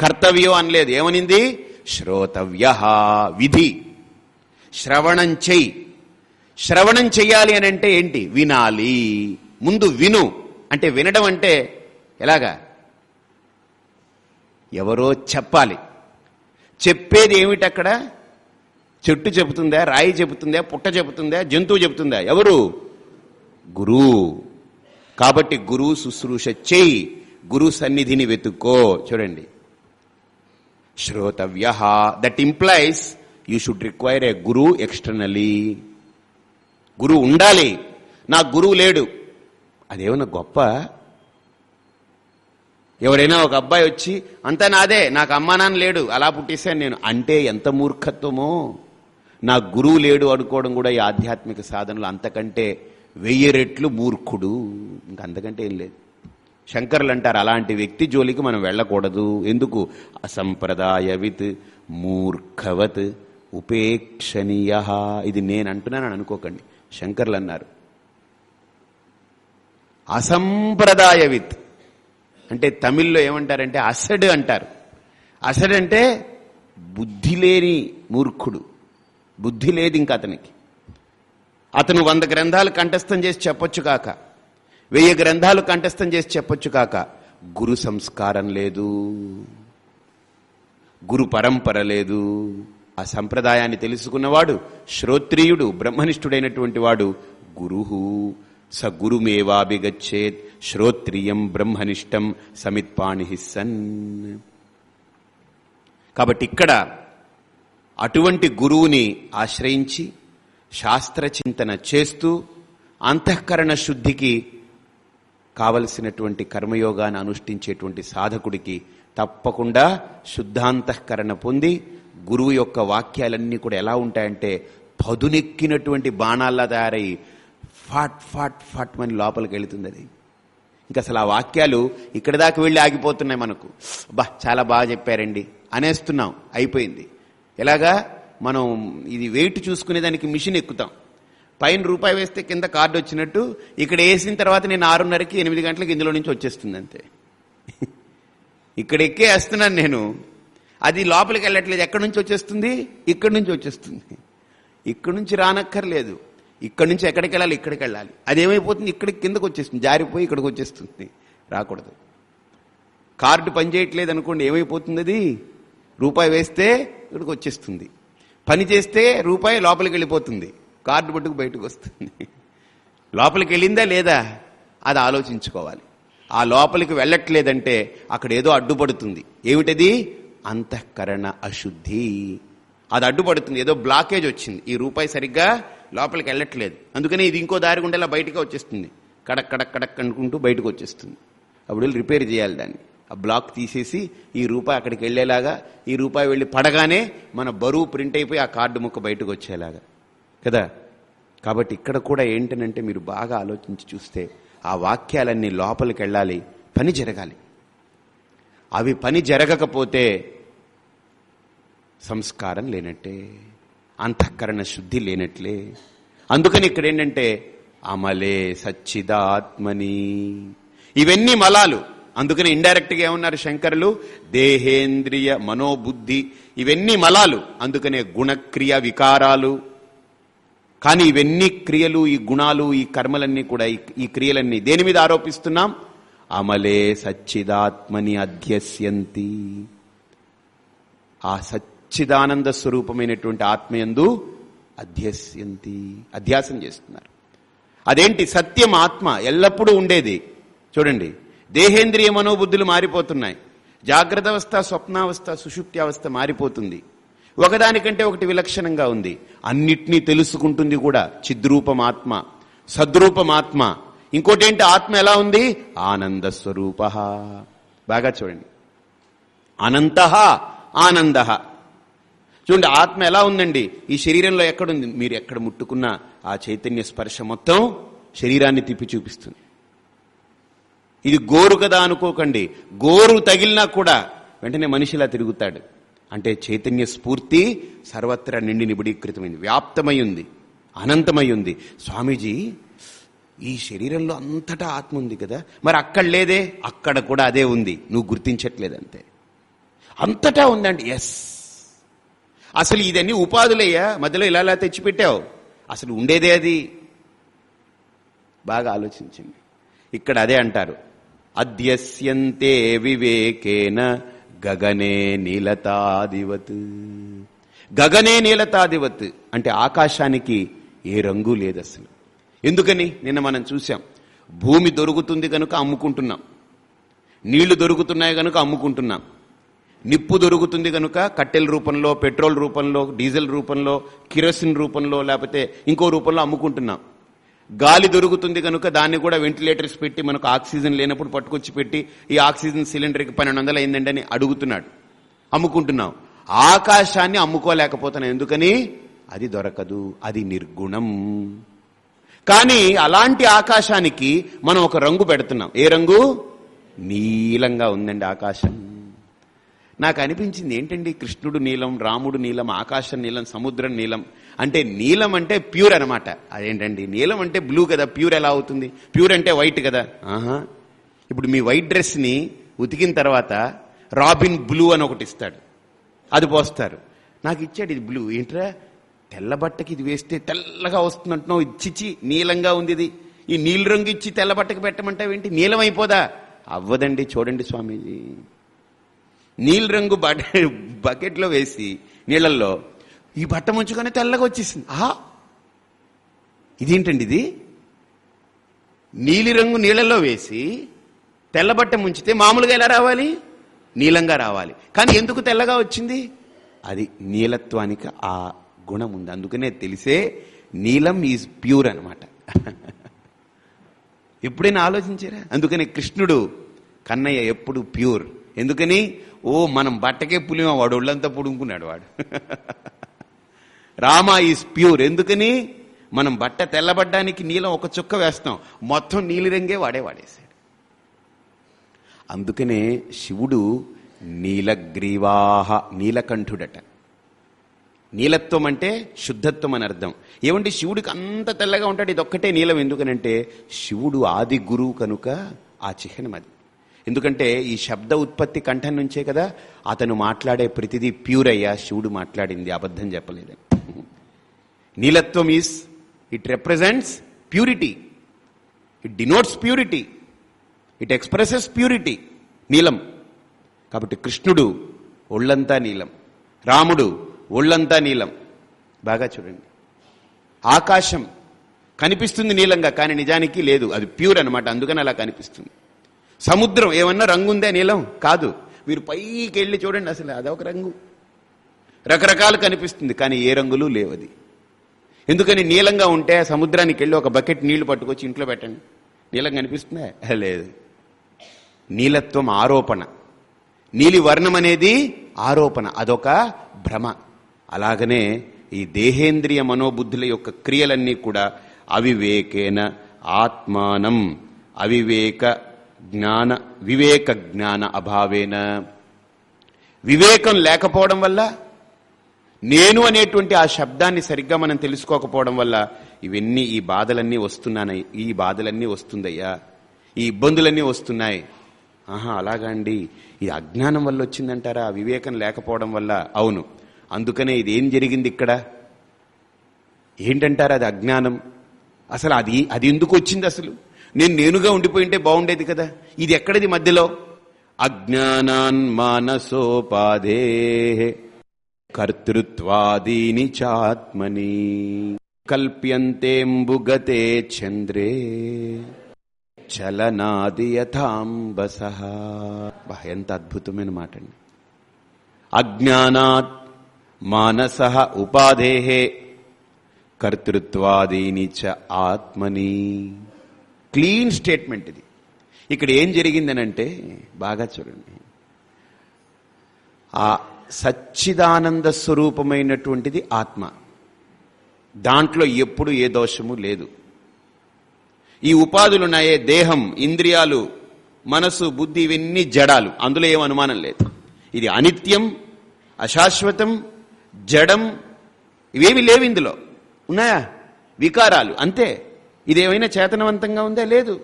కర్తవ్యో అనలేదు. ఏమనింది? శ్రోతవ్య విధి. శ్రవణం చెయ్యి. శ్రవణం చెయ్యాలి అని అంటే ఏంటి? వినాలి. ముందు విను. అంటే వినడం అంటే ఎలాగా? ఎవరో చెప్పాలి. చెప్పేది ఏమిటి అక్కడ చెట్టు చెబుతుందా? రాయి చెబుతుందా? పుట్ట చెబుతుందా? జంతువు చెబుతుందా? ఎవరు? గురువు కాబట్టి గురువు శుశ్రూష చెయ్యి గురు సన్నిధిని వెతుక్కో. చూడండి. శ్రోతవ్య that implies you should require a guru externally గురువు ఉండాలి. నా గురువు లేడు. అదేమన్నా గొప్ప ఎవరైనా ఒక అబ్బాయి వచ్చి అంతా నాదే నాకు అమ్మా నాన్న లేడు అలా పుట్టేశాను నేను. అంటే ఎంత మూర్ఖత్వమో. నా గురువు లేడు అనుకోవడం కూడా ఈ ఆధ్యాత్మిక సాధనలు అంతకంటే వెయ్యి రెట్లు మూర్ఖుడు. ఇంక అంతకంటే ఏం లేదు. శంకరులు అంటారు అలాంటి వ్యక్తి జోలికి మనం వెళ్ళకూడదు. ఎందుకు? అసంప్రదాయవిత్ మూర్ఖవత్ ఉపేక్షణీయ. ఇది నేను అంటున్నానని అనుకోకండి. శంకర్లు అన్నారు అసంప్రదాయవిత్ అంటే తమిళ్ళో ఏమంటారంటే అసడ్ అంటారు. అసడ్ అంటే బుద్ధి లేని మూర్ఖుడు. బుద్ధి లేదు ఇంక అతనికి. అతను వంద గ్రంథాలు కంఠస్థం చేసి చెప్పొచ్చు కాక. వెయ్యి గ్రంథాలు కంఠస్థం చేసి చెప్పొచ్చు కాక. గురు సంస్కారం లేదు. గురు పరంపర లేదు. ఆ సంప్రదాయాన్ని తెలుసుకున్నవాడు శ్రోత్రియుడు బ్రహ్మనిష్ఠుడైనటువంటి వాడు గురుహు. స గురుమేవాభిగచ్చేత్ శ్రోత్రియం బ్రహ్మనిష్టం సమిత్పాణి సన్. కాబట్టి ఇక్కడ అటువంటి గురువుని ఆశ్రయించి శాస్త్ర చింతన చేస్తూ అంతఃకరణ శుద్ధికి కావలసినటువంటి కర్మయోగాన్ని అనుష్ఠించేటువంటి సాధకుడికి తప్పకుండా శుద్ధాంతఃకరణ పొంది గురువు యొక్క వాక్యాలన్నీ కూడా ఎలా ఉంటాయంటే పదునెక్కినటువంటి బాణాల్లా తయారై ఫాట్ ఫాట్ ఫాట్ మని లోపలికి వెళుతుంది అది ఇంకా అసలు ఆ వాక్యాలు ఇక్కడి దాకా వెళ్ళి ఆగిపోతున్నాయి మనకు. బా చాలా బాగా చెప్పారండి. అనేస్తున్నాం అయిపోయింది. ఎలాగా? మనం ఇది వెయిట్ చూసుకునే దానికి మిషన్ ఎక్కుతాం. పైన రూపాయి వేస్తే కింద కార్డు వచ్చినట్టు ఇక్కడ వేసిన తర్వాత నేను ఆరున్నరకి ఎనిమిది గంటలకు ఇందులో నుంచి వచ్చేస్తుంది అంతే ఇక్కడ ఎక్కే వేస్తున్నాను నేను. అది లోపలికి వెళ్ళట్లేదు. ఎక్కడి నుంచి వచ్చేస్తుంది? ఇక్కడి నుంచి వచ్చేస్తుంది. ఇక్కడి నుంచి రానక్కర్లేదు. ఇక్కడి నుంచి ఎక్కడికి వెళ్ళాలి? ఇక్కడికి వెళ్ళాలి. అదేమైపోతుంది? ఇక్కడికి కిందకు వచ్చేస్తుంది. జారిపోయి ఇక్కడికి వచ్చేస్తుంది. రాకూడదు. కార్డు పనిచేయట్లేదు అనుకోండి ఏమైపోతుంది అది? రూపాయి వేస్తే ఇక్కడికి వచ్చేస్తుంది. పని చేస్తే రూపాయి లోపలికి వెళ్ళిపోతుంది. కార్డు పట్టుకు బయటకు వస్తుంది. లోపలికి వెళ్ళిందా లేదా? అది ఆలోచించుకోవాలి. ఆ లోపలికి వెళ్ళట్లేదంటే అక్కడ ఏదో అడ్డుపడుతుంది. ఏమిటది? అంతఃకరణ అశుద్ధి. అది అడ్డుపడుతుంది. ఏదో బ్లాకేజ్ వచ్చింది. ఈ రూపాయి సరిగ్గా లోపలికి వెళ్ళట్లేదు. అందుకని ఇది ఇంకో దారి గుండెలా బయటకు వచ్చేస్తుంది. కడక్ కడక్ కడక్ అనుకుంటూ బయటకు వచ్చేస్తుంది. అప్పుడు వెళ్ళి రిపేర్ చేయాలి దాన్ని. ఆ బ్లాక్ తీసేసి ఈ రూపాయి అక్కడికి వెళ్ళేలాగా ఈ రూపాయి వెళ్ళి పడగానే మన బరువు ప్రింట్ అయిపోయి ఆ కార్డు ముక్క బయటకు వచ్చేలాగా. కదా? కాబట్టి ఇక్కడ కూడా ఏంటనంటే మీరు బాగా ఆలోచించి చూస్తే ఆ వాక్యాలన్నీ లోపలికి వెళ్ళాలి. పని జరగాలి. అవి పని జరగకపోతే సంస్కారం లేనట్టే. అంతఃకరణ శుద్ధి లేనట్లే. అందుకని ఇక్కడ ఏంటంటే అమలే సచ్చిదాత్మని. ఇవన్నీ మలాలు. అందుకని ఇండైరెక్ట్గా ఏమన్నారు శంకరులు? దేహేంద్రియ మనోబుద్ధి. ఇవన్నీ మలాలు. అందుకనే గుణక్రియ వికారాలు. కానీ ఇవన్నీ క్రియలు ఈ గుణాలు ఈ కర్మలన్నీ కూడా ఈ- క్రియలన్నీ దేని మీద ఆరోపిస్తున్నాం? అమలే సచ్చిదాత్మని అధ్యస్యంతి. ఆ సచ్చిదానంద స్వరూపమైనటువంటి ఆత్మయందు అధ్యస్యంతి అధ్యాసం చేస్తున్నారు. అదేంటి? సత్యం ఆత్మ ఎల్లప్పుడూ ఉండేది. చూడండి దేహేంద్రియ మనోబుద్ధులు మారిపోతున్నాయి. జాగ్రత్త అవస్థ స్వప్నావస్థ సుషుప్తి అవస్థ మారిపోతుంది. ఒకదానికంటే ఒకటి విలక్షణంగా ఉంది. అన్నిటినీ తెలుసుకుంటుంది కూడా చిద్రూపం ఆత్మ సద్రూపం ఆత్మ. ఇంకోటేంటి? ఆత్మ ఎలా ఉంది? ఆనంద స్వరూప. బాగా చూడండి. అనంత ఆనంద. చూడండి ఆత్మ ఎలా ఉందండి? ఈ శరీరంలో ఎక్కడుంది? మీరు ఎక్కడ ముట్టుకున్నా ఆ చైతన్య స్పర్శ మొత్తం శరీరాన్ని తిప్పి చూపిస్తుంది. ఇది గోరు కదా అనుకోకండి. గోరు తగిలినా కూడా వెంటనే మనిషిలా తిరుగుతాడు. అంటే చైతన్య స్ఫూర్తి సర్వత్రా నిండి నిబిడీకృతమైంది. వ్యాప్తమై ఉంది. అనంతమై ఉంది. స్వామీజీ ఈ శరీరంలో అంతటా ఆత్మ ఉంది కదా? మరి అక్కడ లేదే? అక్కడ కూడా అదే ఉంది. నువ్వు గుర్తించట్లేదంతే అంతటా ఉందండి. ఎస్. అసలు ఇదన్నీ ఉపాధులయ్యా? మధ్యలో ఇలా ఇలా తెచ్చిపెట్టావు. అసలు ఉండేదే అది. బాగా ఆలోచించింది ఇక్కడ అదే అంటారు. అద్యస్యంతే వివేకేన గగనే నీలతాదివత్. గగనే నీలతాదివత్ అంటే ఆకాశానికి ఏ రంగు లేదు అసలు ఎందుకని? నిన్న మనం చూసాం భూమి దొరుకుతుంది కనుక అమ్ముకుంటున్నాం. నీళ్ళు దొరుకుతున్నాయి కనుక అమ్ముకుంటున్నాం. నిప్పు దొరుకుతుంది కనుక కట్టెల రూపంలో పెట్రోల్ రూపంలో డీజిల్ రూపంలో కిరోసిన్ రూపంలో లేకపోతే ఇంకో రూపంలో అమ్ముకుంటున్నాం. గాలి దొరుకుతుంది కనుక దాన్ని కూడా వెంటిలేటర్స్ పెట్టి మనకు ఆక్సిజన్ లేనప్పుడు పట్టుకొచ్చి పెట్టి ఈ ఆక్సిజన్ సిలిండర్కి పన్నెండు వందలు అయిందండి అని అడుగుతున్నాడు. అమ్ముకుంటున్నాం. ఆకాశాన్ని అమ్ముకోలేకపోతున్నాం. ఎందుకని? అది దొరకదు. అది నిర్గుణం. కానీ అలాంటి ఆకాశానికి మనం ఒక రంగు పెడుతున్నాం. ఏ రంగు? నీలంగా ఉందండి ఆకాశం. నాకు అనిపించింది ఏంటండి కృష్ణుడు నీలం రాముడు నీలం ఆకాశం నీలం సముద్రం నీలం? అంటే నీలం అంటే ప్యూర్ అనమాట అదేంటండి? నీలం అంటే బ్లూ కదా ప్యూర్ ఎలా అవుతుంది? ప్యూర్ అంటే వైట్ కదా. ఆహా. ఇప్పుడు మీ వైట్ డ్రెస్ని ఉతికిన తర్వాత రాబిన్ బ్లూ అని ఒకటి ఇస్తాడు. అది పోస్తారు. నాకు ఇచ్చాడు ఇది బ్లూ. ఏంట్రా? తెల్ల బట్టకి ఇది వేస్తే తెల్లగా వస్తుందంటున్నావు. ఇచ్చిచ్చి నీలంగా ఉంది ఇది. ఈ నీలి రంగు ఇచ్చి తెల్ల బట్టకి పెట్టమంటావేంటి? నీలం అయిపోదా? అవ్వదండి చూడండి స్వామీజీ. నీళ్ళ రంగు బట బకెట్లో వేసి నీళ్ళల్లో ఈ బట్ట ముంచుకొని తెల్లగా వచ్చేసింది. ఆహా! ఇదేంటండి ఇది? నీలిరంగు నీళ్ళల్లో వేసి తెల్ల బట్ట ముంచితే మామూలుగా ఎలా రావాలి? నీలంగా రావాలి. కానీ ఎందుకు తెల్లగా వచ్చింది? అది నీలత్వానికి ఆ గుణం ఉంది. అందుకనే తెలిసే నీలం ఈజ్ ప్యూర్ అనమాట ఎప్పుడైనా ఆలోచించారా? అందుకనే కృష్ణుడు కన్నయ్య ఎప్పుడు ప్యూర్. ఎందుకని? ఓ మనం బట్టకే పులిమ వాడు ఒళ్ళంతా పుడుకున్నాడు వాడు. రామ ఈజ్ ప్యూర్ ఎందుకని? మనం బట్ట తెల్లబడ్డానికి నీలం ఒక చుక్క వేస్తాం. మొత్తం నీలిరంగే వాడే వాడేశాడు. అందుకనే శివుడు నీలగ్రీవాహ నీలకంఠుడట. నీలత్వం అంటే శుద్ధత్వం అని అర్థం. ఏమంటే శివుడికి అంత తెల్లగా ఉంటాడు ఇది ఒక్కటే నీలం. ఎందుకనంటే శివుడు ఆది గురువు కనుక ఆ చిహ్నం అది. ఎందుకంటే ఈ శబ్ద ఉత్పత్తి కంఠం నుంచే కదా అతను మాట్లాడే ప్రతిదీ ప్యూర్ అయ్యా శివుడు మాట్లాడింది అబద్ధం చెప్పలేదని నీలత్వం is it represents purity it denotes purity it expresses purity నీలం. కాబట్టి కృష్ణుడు ఒళ్ళంతా నీలం. రాముడు ఒళ్ళంతా నీలం. బాగా చూడండి. ఆకాశం కనిపిస్తుంది నీలంగా కానీ నిజానికి లేదు. అది ప్యూర్ అనమాట అందుకని అలా కనిపిస్తుంది. సముద్రం ఏమన్నా రంగు ఉందే నీలం? కాదు. మీరు పైకి వెళ్ళి చూడండి అసలు అదొక రంగు. రకరకాలు కనిపిస్తుంది కానీ ఏ రంగులు లేవది. ఎందుకని నీలంగా ఉంటే సముద్రానికి వెళ్ళి ఒక బకెట్ నీళ్ళు పట్టుకొచ్చి ఇంట్లో పెట్టండి. నీలం కనిపిస్తుందా? లేదు. నీలత్వం ఆరోపణ. నీలి వర్ణం అనేది ఆరోపణ అదొక భ్రమ. అలాగనే ఈ దేహేంద్రియ మనోబుద్ధుల యొక్క క్రియలన్నీ కూడా అవివేకేన ఆత్మానం. అవివేక జ్ఞాన వివేక జ్ఞాన అభావేన. వివేకం లేకపోవడం వల్ల నేను అనేటువంటి ఆ శబ్దాన్ని సరిగ్గా మనం తెలుసుకోకపోవడం వల్ల ఇవన్నీ ఈ బాధలన్నీ వస్తున్నాయి ఈ బాధలన్నీ వస్తుందయ్యా. ఈ ఇబ్బందులన్నీ వస్తున్నాయి. ఆహా అలాగా అండి. ఈ అజ్ఞానం వల్ల వచ్చిందంటారా? ఆ వివేకం లేకపోవడం వల్ల. అవును. అందుకనే ఇది ఏం జరిగింది ఇక్కడ? ఏంటంటారు అది అజ్ఞానం? అసలు అది అది ఎందుకు వచ్చింది అసలు? నేను నేనుగా ఉండిపోయింటే బాగుండేది కదా. ఇది ఎక్కడిది మధ్యలో? అజ్ఞానాన్ మానసోపాధే కర్తృత్వాదీని చాత్మని కల్ప్యంతేంబుగతే చంద్రే చలనాది యథాంబస. ఎంత అద్భుతమైన మాట అండి అజ్ఞానాత్ మానస ఉపాధే కర్తృత్వాదీని చ ఆత్మని. క్లీన్ స్టేట్మెంట్ ఇది. ఇక్కడ ఏం జరిగిందనంటే బాగా చూడండి. ఆ సచ్చిదానంద స్వరూపమైనటువంటిది ఆత్మ. దాంట్లో ఎప్పుడు ఏ దోషము లేదు. ఈ ఉపాధులున్నాయే దేహం ఇంద్రియాలు మనసు బుద్ధి ఇవన్నీ జడాలు. అందులో ఏం అనుమానం లేదు. ఇది అనిత్యం అశాశ్వతం జడం ఇవేమి లేవు ఇందులో. ఉన్నాయా? వికారాలు. అంతే. ఇదేమైనా చేతనవంతంగా ఉందా? లేదు.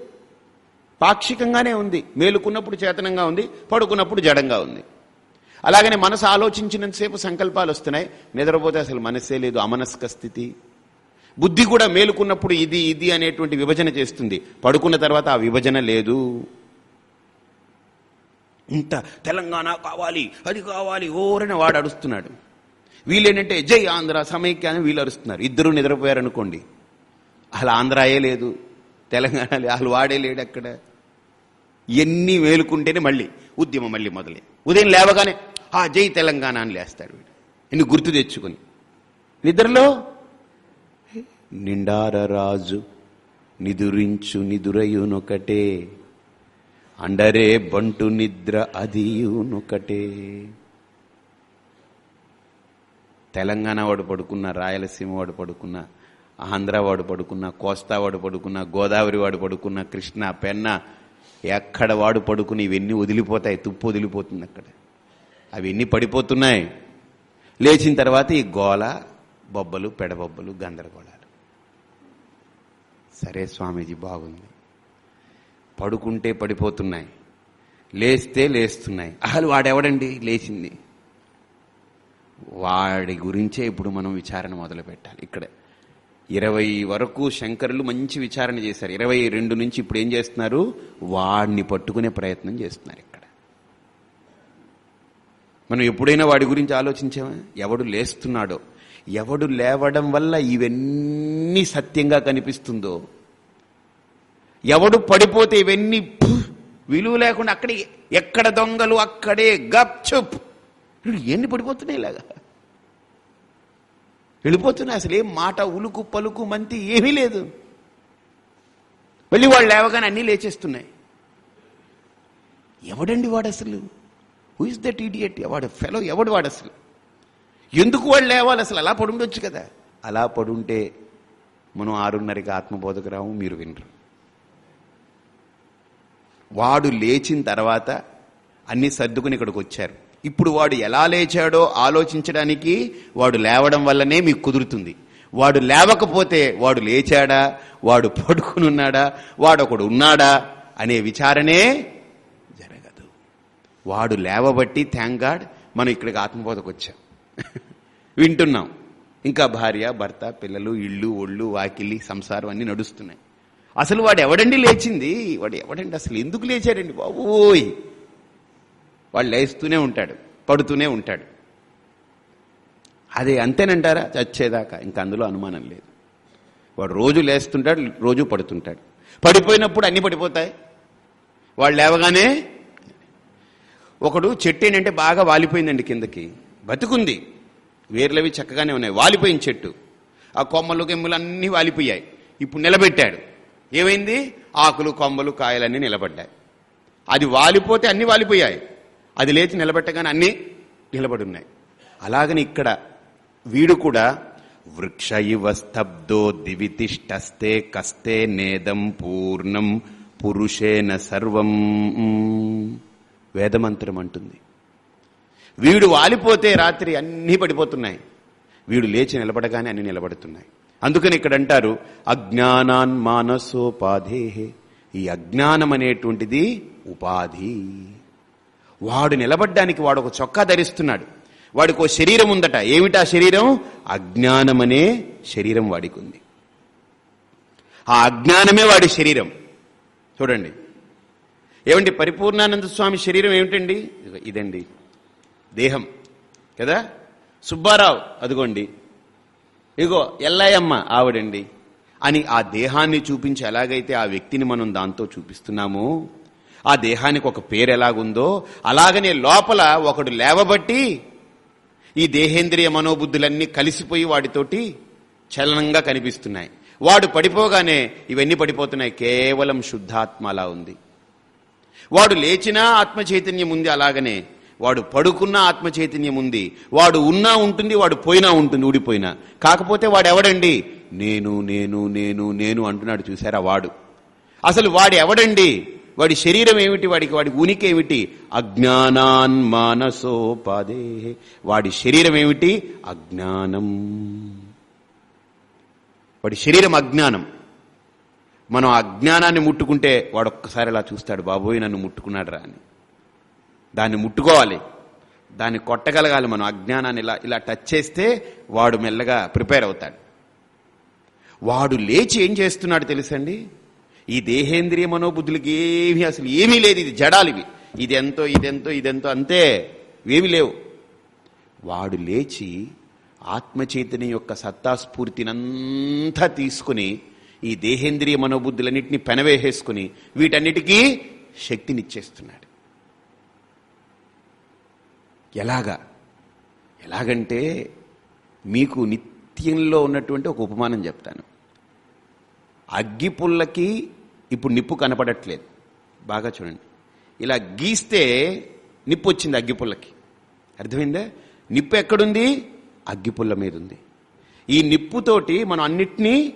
పాక్షికంగానే ఉంది. మేలుకున్నప్పుడు చేతనంగా ఉంది పడుకున్నప్పుడు జడంగా ఉంది. అలాగనే మనసు ఆలోచించినంతసేపు సంకల్పాలు వస్తున్నాయి. నిద్రపోతే అసలు మనసే లేదు అమనస్క స్థితి. బుద్ధి కూడా మేలుకున్నప్పుడు ఇది ఇది అనేటువంటి విభజన చేస్తుంది. పడుకున్న తర్వాత ఆ విభజన లేదు. ఇంత తెలంగాణ కావాలి అది కావాలి ఓరని వాడు అడుస్తున్నాడు వీళ్ళేంటంటే జై ఆంధ్ర సమైక్య అని వీళ్ళు అరుస్తున్నారు. ఇద్దరు నిద్రపోయారనుకోండి. అసలు ఆంధ్రాయే లేదు తెలంగాణ వాళ్ళు అసలు వాడే లేడు అక్కడ ఎన్ని వేలుకుంటేనే మళ్ళీ ఉద్యమం మళ్ళీ మొదలై ఉదయం లేవగానే ఆ జై తెలంగాణ అని లేస్తాడు వీడు. ఇన్ని గుర్తు తెచ్చుకొని. నిద్రలో? నిండార రాజు నిదురించు నిదురయునొకటే అండరే బంటు నిద్ర అదియునొకటే. తెలంగాణ వాడు పడుకున్న రాయలసీమ వాడు పడుకున్న ఆంధ్ర వాడు పడుకున్న కోస్తా వాడు పడుకున్న గోదావరి వాడు పడుకున్న కృష్ణ పెన్న ఎక్కడ వాడు పడుకుని ఇవన్నీ వదిలిపోతాయి తుప్పు వదిలిపోతుంది అక్కడ. అవన్నీ పడిపోతున్నాయి? లేచిన తర్వాత ఈ గోల బొబ్బలు పెడబొబ్బలు గందరగోళాలు. సరే స్వామీజీ బాగుంది. పడుకుంటే పడిపోతున్నాయి. లేస్తే లేస్తున్నాయి. అసలు వాడెవడండి? లేచింది. వాడి గురించే ఇప్పుడు మనం విచారణ మొదలు పెట్టాలి ఇక్కడ. ఇరవై వరకు శంకరులు మంచి విచారణ చేశారు. ఇరవై రెండు నుంచి ఇప్పుడు ఏం చేస్తున్నారు? వాడిని పట్టుకునే ప్రయత్నం చేస్తున్నారు ఇక్కడ. మనం ఎప్పుడైనా వాడి గురించి ఆలోచించామా? ఎవడు లేస్తున్నాడో. ఎవడు లేవడం వల్ల ఇవన్నీ సత్యంగా కనిపిస్తుందో. ఎవడు పడిపోతే ఇవన్నీ విలువ లేకుండా అక్కడే ఎక్కడ దొంగలు అక్కడే గప్ చుప్. ఎన్ని పడిపోతున్నాయి ఇలాగా? వెళ్ళిపోతున్నా అసలు ఏం మాట ఉలుకు పలుకు మంతి ఏమీ లేదు. వెళ్ళి వాళ్ళు లేవగానే అన్నీ లేచేస్తున్నాయి. ఎవడండి వాడు అసలు? హూ ఇస్ దట్ ఈడియట్ వాడు ఫెలో ఎవడు వాడు అసలు? ఎందుకు వాళ్ళు లేవాలి? అసలు అలా పడుండొచ్చు కదా. అలా పడుంటే మనం ఆరున్నరకి ఆత్మబోధకు రాము మీరు వినరు. వాడు లేచిన తర్వాత అన్ని సర్దుకుని ఇక్కడికి వచ్చారు. ఇప్పుడు వాడు ఎలా లేచాడో ఆలోచించడానికి వాడు లేవడం వల్లనే మీకు కుదురుతుంది. వాడు లేవకపోతే వాడు లేచాడా? వాడు పడుకుని ఉన్నాడా వాడు ఒకడు ఉన్నాడా? అనే విచారణే జరగదు. వాడు లేవబట్టి థ్యాంక్ గాడ్ మనం ఇక్కడికి ఆత్మబోధకు వచ్చాం వింటున్నాం. ఇంకా భార్య భర్త పిల్లలు ఇళ్ళు ఒళ్ళు వాకిలి సంసారం అన్నీ నడుస్తున్నాయి. అసలు వాడు ఎవడండి లేచింది? వాడు ఎవడండి? అసలు ఎందుకు లేచాడండి బాబోయ్! వాడు లేస్తూనే ఉంటాడు పడుతూనే ఉంటాడు. అది అంతేనంటారా? చచ్చేదాకా. ఇంకా అందులో అనుమానం లేదు. వాడు రోజు లేస్తుంటాడు రోజు పడుతుంటాడు. పడిపోయినప్పుడు అన్ని పడిపోతాయి. వాళ్ళు లేవగానే ఒకడు చెట్టు ఏంటంటే బాగా వాలిపోయిందండి కిందకి. బతుకుంది. వేర్లవి చక్కగానే ఉన్నాయి. వాలిపోయిన చెట్టు. ఆ కొమ్మలు కెమ్మలు అన్నీ వాలిపోయాయి. ఇప్పుడు నిలబెట్టాడు. ఏమైంది? ఆకులు కొమ్మలు కాయలన్నీ నిలబడ్డాయి. అది వాలిపోతే అన్ని వాలిపోయాయి. అది లేచి నిలబెట్టగానే అన్నీ నిలబడున్నాయి. అలాగని ఇక్కడ వీడు కూడా వృక్ష ఇవ స్తబ్దో దివితిష్టస్తే కస్తే నేదం పూర్ణం పురుషేన సర్వం. వేదమంత్రం అంటుంది. వీడు వాలిపోతే రాత్రి అన్నీ పడిపోతున్నాయి. వీడు లేచి నిలబడగానే అన్ని నిలబడుతున్నాయి. అందుకని ఇక్కడ అంటారు అజ్ఞానాన్ మానసోపాధే ఈ అజ్ఞానం అనేటువంటిది ఉపాధి. వాడు నిలబడ్డానికి వాడు ఒక చొక్కా ధరిస్తున్నాడు. వాడికి శరీరం ఉందట. ఏమిటా శరీరం? అజ్ఞానమనే శరీరం వాడికి ఉంది ఆ అజ్ఞానమే వాడి శరీరం. చూడండి. ఏమండి పరిపూర్ణానంద స్వామి శరీరం ఏమిటండి? ఇదండి. దేహం. కదా? సుబ్బారావు అదిగోండి. ఇగో ఎల్లయ్యమ్మ ఆవిడండి. అని ఆ దేహాన్ని చూపించి ఎలాగైతే ఆ వ్యక్తిని మనం దాంతో చూపిస్తున్నామో ఆ దేహానికి ఒక పేరు ఎలాగుందో అలాగనే లోపల ఒకడు లేవబట్టి ఈ దేహేంద్రియ మనోబుద్ధులన్నీ కలిసిపోయి వాడితోటి చలనంగా కనిపిస్తున్నాయి. వాడు పడిపోగానే ఇవన్నీ పడిపోతున్నాయి. కేవలం శుద్ధాత్మ అలా ఉంది. వాడు లేచినా ఆత్మ చైతన్యం ఉంది అలాగనే. వాడు పడుకున్న ఆత్మ చైతన్యం ఉంది. వాడు ఉన్నా ఉంటుంది వాడు పోయినా ఉంటుంది ఊడిపోయినా. కాకపోతే వాడు ఎవడండి నేను నేను నేను నేను అంటున్నాడు చూసారా వాడు. అసలు వాడు ఎవడండి వాడి శరీరం ఏమిటి? వాడికి వాడి ఉనికి ఏమిటి? అజ్ఞానాన్ మానసోపాదే వాడి శరీరం ఏమిటి? అజ్ఞానం. వాడి శరీరం అజ్ఞానం. మనం అజ్ఞానాన్ని ముట్టుకుంటే వాడొక్కసారి అలా ఇలా చూస్తాడు బాబోయ్ నన్ను ముట్టుకున్నాడు రా అని. దాన్ని ముట్టుకోవాలి. దాన్ని కొట్టగలగాలి మనం. అజ్ఞానాన్ని ఇలా ఇలా టచ్ చేస్తే వాడు మెల్లగా ప్రిపేర్ అవుతాడు. వాడు లేచి ఏం చేస్తున్నాడు తెలుసండి? ఈ దేహేంద్రియ మనోబుద్ధులకి ఏమీ అసలు ఏమీ లేదు ఇది జడాలివి. ఇదెంతో ఇదెంతో ఇదెంతో అంతే ఏమీ లేవు. వాడు లేచి ఆత్మచైతన్యం యొక్క సత్తాస్ఫూర్తినంతా తీసుకుని ఈ దేహేంద్రియ మనోబుద్ధులన్నింటినీ పెనవేసేసుకుని వీటన్నిటికీ శక్తినిచ్చేస్తున్నాడు. ఎలాగా? ఎలాగంటే మీకు నిత్యంలో ఉన్నటువంటి ఒక ఉపమానం చెప్తాను. అగ్గిపుల్లకి ఇప్పుడు నిప్పు కనపడట్లేదు. బాగా చూడండి. ఇలా గీస్తే నిప్పు వచ్చింది అగ్గిపుల్లకి. అర్థమైందే? నిప్పు ఎక్కడుంది? అగ్గిపుల్ల మీద ఉంది ఈ నిప్పుతోటి మనం అన్నిటినీ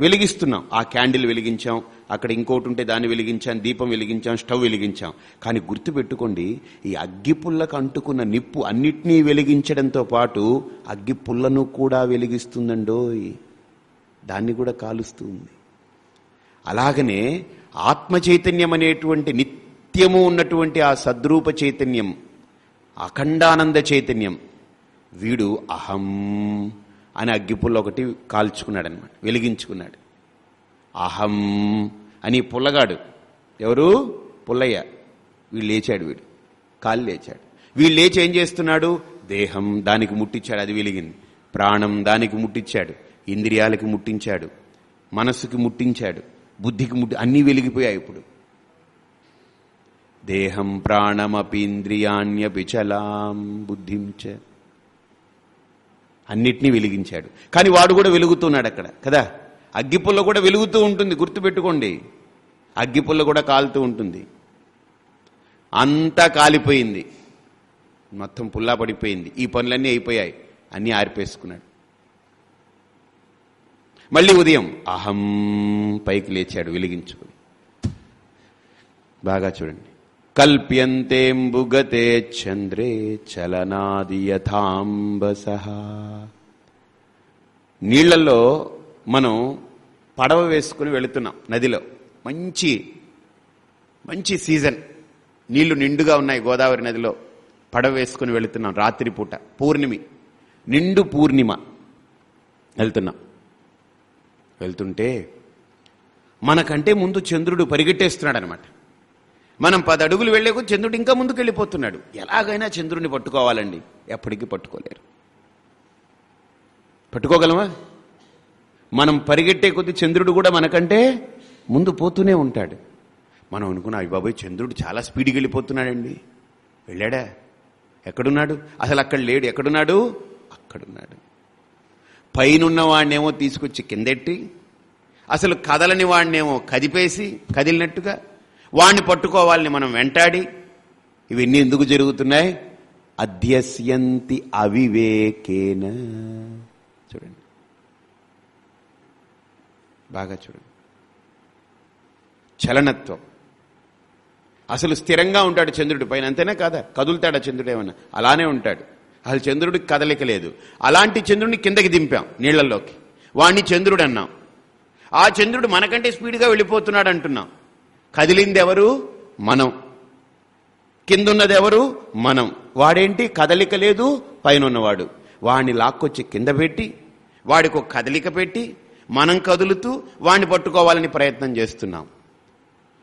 వెలిగిస్తున్నాం. ఆ క్యాండిల్ వెలిగించాం అక్కడ ఇంకోటి ఉంటే దాన్ని వెలిగించాం దీపం వెలిగించాం స్టవ్ వెలిగించాం. కానీ గుర్తుపెట్టుకోండి ఈ అగ్గిపుల్లకు అంటుకున్న నిప్పు అన్నిటినీ వెలిగించడంతో పాటు అగ్గిపుల్లను కూడా వెలిగిస్తుందండోయ్. దాన్ని కూడా కాలుస్తూ ఉంది. అలాగనే ఆత్మ చైతన్యం అనేటువంటి నిత్యము ఉన్నటువంటి ఆ సద్రూప చైతన్యం అఖండానంద చైతన్యం వీడు అహం అని అగ్గిపుల్ల ఒకటి కాల్చుకున్నాడు అనమాట వెలిగించుకున్నాడు. అహం అని పుల్లగాడు ఎవరు? పుల్లయ్య. వీడు లేచాడు వీడు కాలు లేచాడు. వీడు లేచి ఏం చేస్తున్నాడు? దేహం దానికి ముట్టించాడు అది వెలిగింది. ప్రాణం దానికి ముట్టించాడు ఇంద్రియాలకి ముట్టించాడు మనస్సుకి ముట్టించాడు బుద్ధికి ముట్టి అన్నీ వెలిగిపోయాయి ఇప్పుడు. దేహం ప్రాణమపీంద్రియాణ్యపి చలాం బుద్ధించ. అన్నిటినీ వెలిగించాడు. కానీ వాడు కూడా వెలుగుతున్నాడు అక్కడ కదా? అగ్గిపుల్ల కూడా వెలుగుతూ ఉంటుంది గుర్తుపెట్టుకోండి. అగ్గిపుల్ల కూడా కాలుతూ ఉంటుంది. అంతా కాలిపోయింది. మొత్తం పుల్లా పడిపోయింది. ఈ పనులన్నీ అయిపోయాయి. అన్నీ ఆరిపేసుకున్నాడు. మళ్ళీ ఉదయం అహం పైకి లేచాడు వెలిగించుకుని. బాగా చూడండి. కల్ప్యంతేంబుగతే చంద్రే చలనాది యథాంబస. నీళ్ళలో మనం పడవ వేసుకుని వెళుతున్నాం నదిలో. మంచి మంచి సీజన్. నీళ్ళు నిండుగా ఉన్నాయి గోదావరి నదిలో. పడవ వేసుకుని వెళుతున్నాం రాత్రిపూట. పూర్ణిమి. నిండు పూర్ణిమ. వెళ్తున్నాం. వెళ్తుంటే మనకంటే ముందు చంద్రుడు పరిగెట్టేస్తున్నాడు అనమాట మనం పది అడుగులు వెళ్ళే చంద్రుడు ఇంకా ముందుకు వెళ్ళిపోతున్నాడు ఎలాగైనా చంద్రుడిని పట్టుకోవాలండి. ఎప్పటికీ పట్టుకోలేరు. పట్టుకోగలమా? మనం పరిగెట్టే కొద్ది చంద్రుడు కూడా మనకంటే ముందు పోతూనే ఉంటాడు. మనం అనుకున్నాం అవి బాబాయ్ చంద్రుడు చాలా స్పీడ్కి వెళ్ళిపోతున్నాడండి. వెళ్ళాడా? ఎక్కడున్నాడు? అసలు అక్కడ లేడు. ఎక్కడున్నాడు? అక్కడున్నాడు. పైనున్న వాడినేమో తీసుకొచ్చి కిందెట్టి అసలు కదలని వాడినేమో కదిపేసి కదిలినట్టుగా వాణ్ణి పట్టుకోవాలని మనం వెంటాడి ఇవన్నీ ఎందుకు జరుగుతున్నాయి? అధ్యస్యంతి అవివేకేన. చూడండి. బాగా చూడండి. చలనత్వం. అసలు స్థిరంగా ఉంటాడు చంద్రుడి పైన అంతేనా కాదా? కదులుతాడా చంద్రుడు ఏమన్నా? అలానే ఉంటాడు. అసలు చంద్రుడికి కదలిక లేదు అలాంటి చంద్రుడిని కిందకి దింపాం నీళ్ళలోకి. వాణ్ణి చంద్రుడు అన్నాం. ఆ చంద్రుడు మనకంటే స్పీడ్గా వెళ్ళిపోతున్నాడు అంటున్నాం. కదిలింది ఎవరు మనం. కిందున్నది ఎవరు మనం. వాడేంటి? కదలిక లేదు పైన ఉన్నవాడు వాడిని లాక్కొచ్చి కింద పెట్టి వాడికి ఒక కదలిక పెట్టి మనం కదులుతూ వాడిని పట్టుకోవాలని ప్రయత్నం చేస్తున్నాం.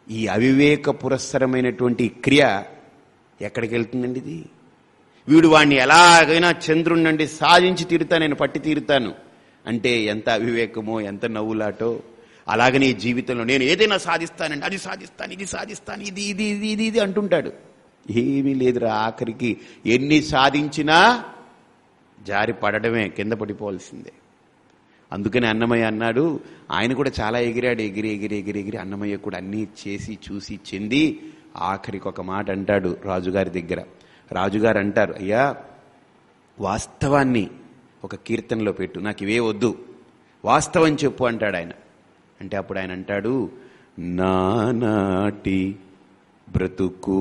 ఈ అవివేక పురస్సరమైనటువంటి క్రియ ఎక్కడికి వెళ్తుందండి ఇది? వీడు వాణ్ణి ఎలాగైనా చంద్రుడి నుండి సాధించి తీరుతా నేను పట్టి తీరుతాను. అంటే ఎంత అవివేకమో ఎంత నవ్వులాటో అలాగనే జీవితంలో నేను ఏదైనా సాధిస్తానండి అది సాధిస్తాను ఇది సాధిస్తాను ఇది ఇది ఇది ఇది ఇది అంటుంటాడు. ఏమీ లేదురా ఆఖరికి. ఎన్ని సాధించినా జారి పడడమే కింద పడిపోవాల్సిందే. అందుకని అన్నమయ్య అన్నాడు ఆయన కూడా చాలా ఎగిరాడు ఎగిరి ఎగిరి ఎగిరి ఎగిరి. అన్నమయ్య కూడా అన్నీ చేసి చూసి చెంది ఆఖరికి ఒక మాట అంటాడు రాజుగారి దగ్గర. రాజుగారు అంటారు అయ్యా వాస్తవాన్ని ఒక కీర్తనలో పెట్టు నాకు ఇవే వద్దు వాస్తవం చెప్పు అంటాడు ఆయన. అంటే అప్పుడు ఆయన అంటాడు నానాటి బ్రతుకు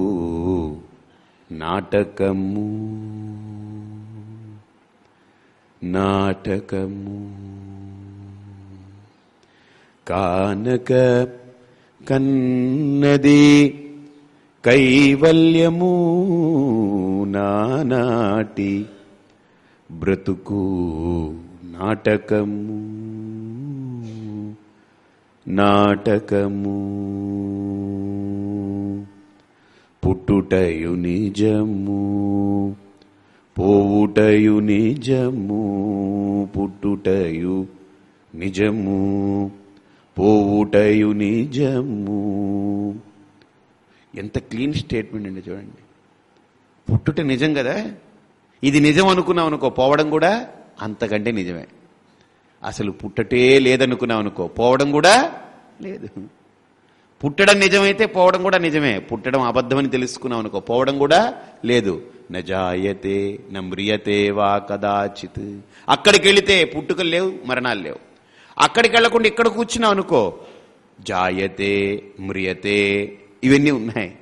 నాటకము నాటకము కానక కన్నది కైవల్యము నానాటి బ్రతుకు నాటకము నాటకము. పుట్టుటయు నిజము పోవుటయు నిజము పుట్టుటయు నిజము పోవుటయు నిజము. ఎంత క్లీన్ స్టేట్మెంట్ అండి చూడండి. పుట్టుట నిజం కదా? ఇది నిజం అనుకున్నాం అనుకో పోవడం కూడా అంతకంటే నిజమే. అసలు పుట్టటే లేదనుకున్నాం అనుకో పోవడం కూడా లేదు. పుట్టడం నిజమైతే పోవడం కూడా నిజమే. పుట్టడం అబద్ధమని తెలుసుకున్నాం అనుకో పోవడం కూడా లేదు. నజాయతే నమ్రియతే వా కదాచిత్. అక్కడికి వెళితే పుట్టుకలు లేవు మరణాలు లేవు. అక్కడికి వెళ్ళకుండా ఇక్కడ కూర్చున్నావు అనుకో జాయతే మ్రియతే ఇవన్నీ ఉన్నాయి.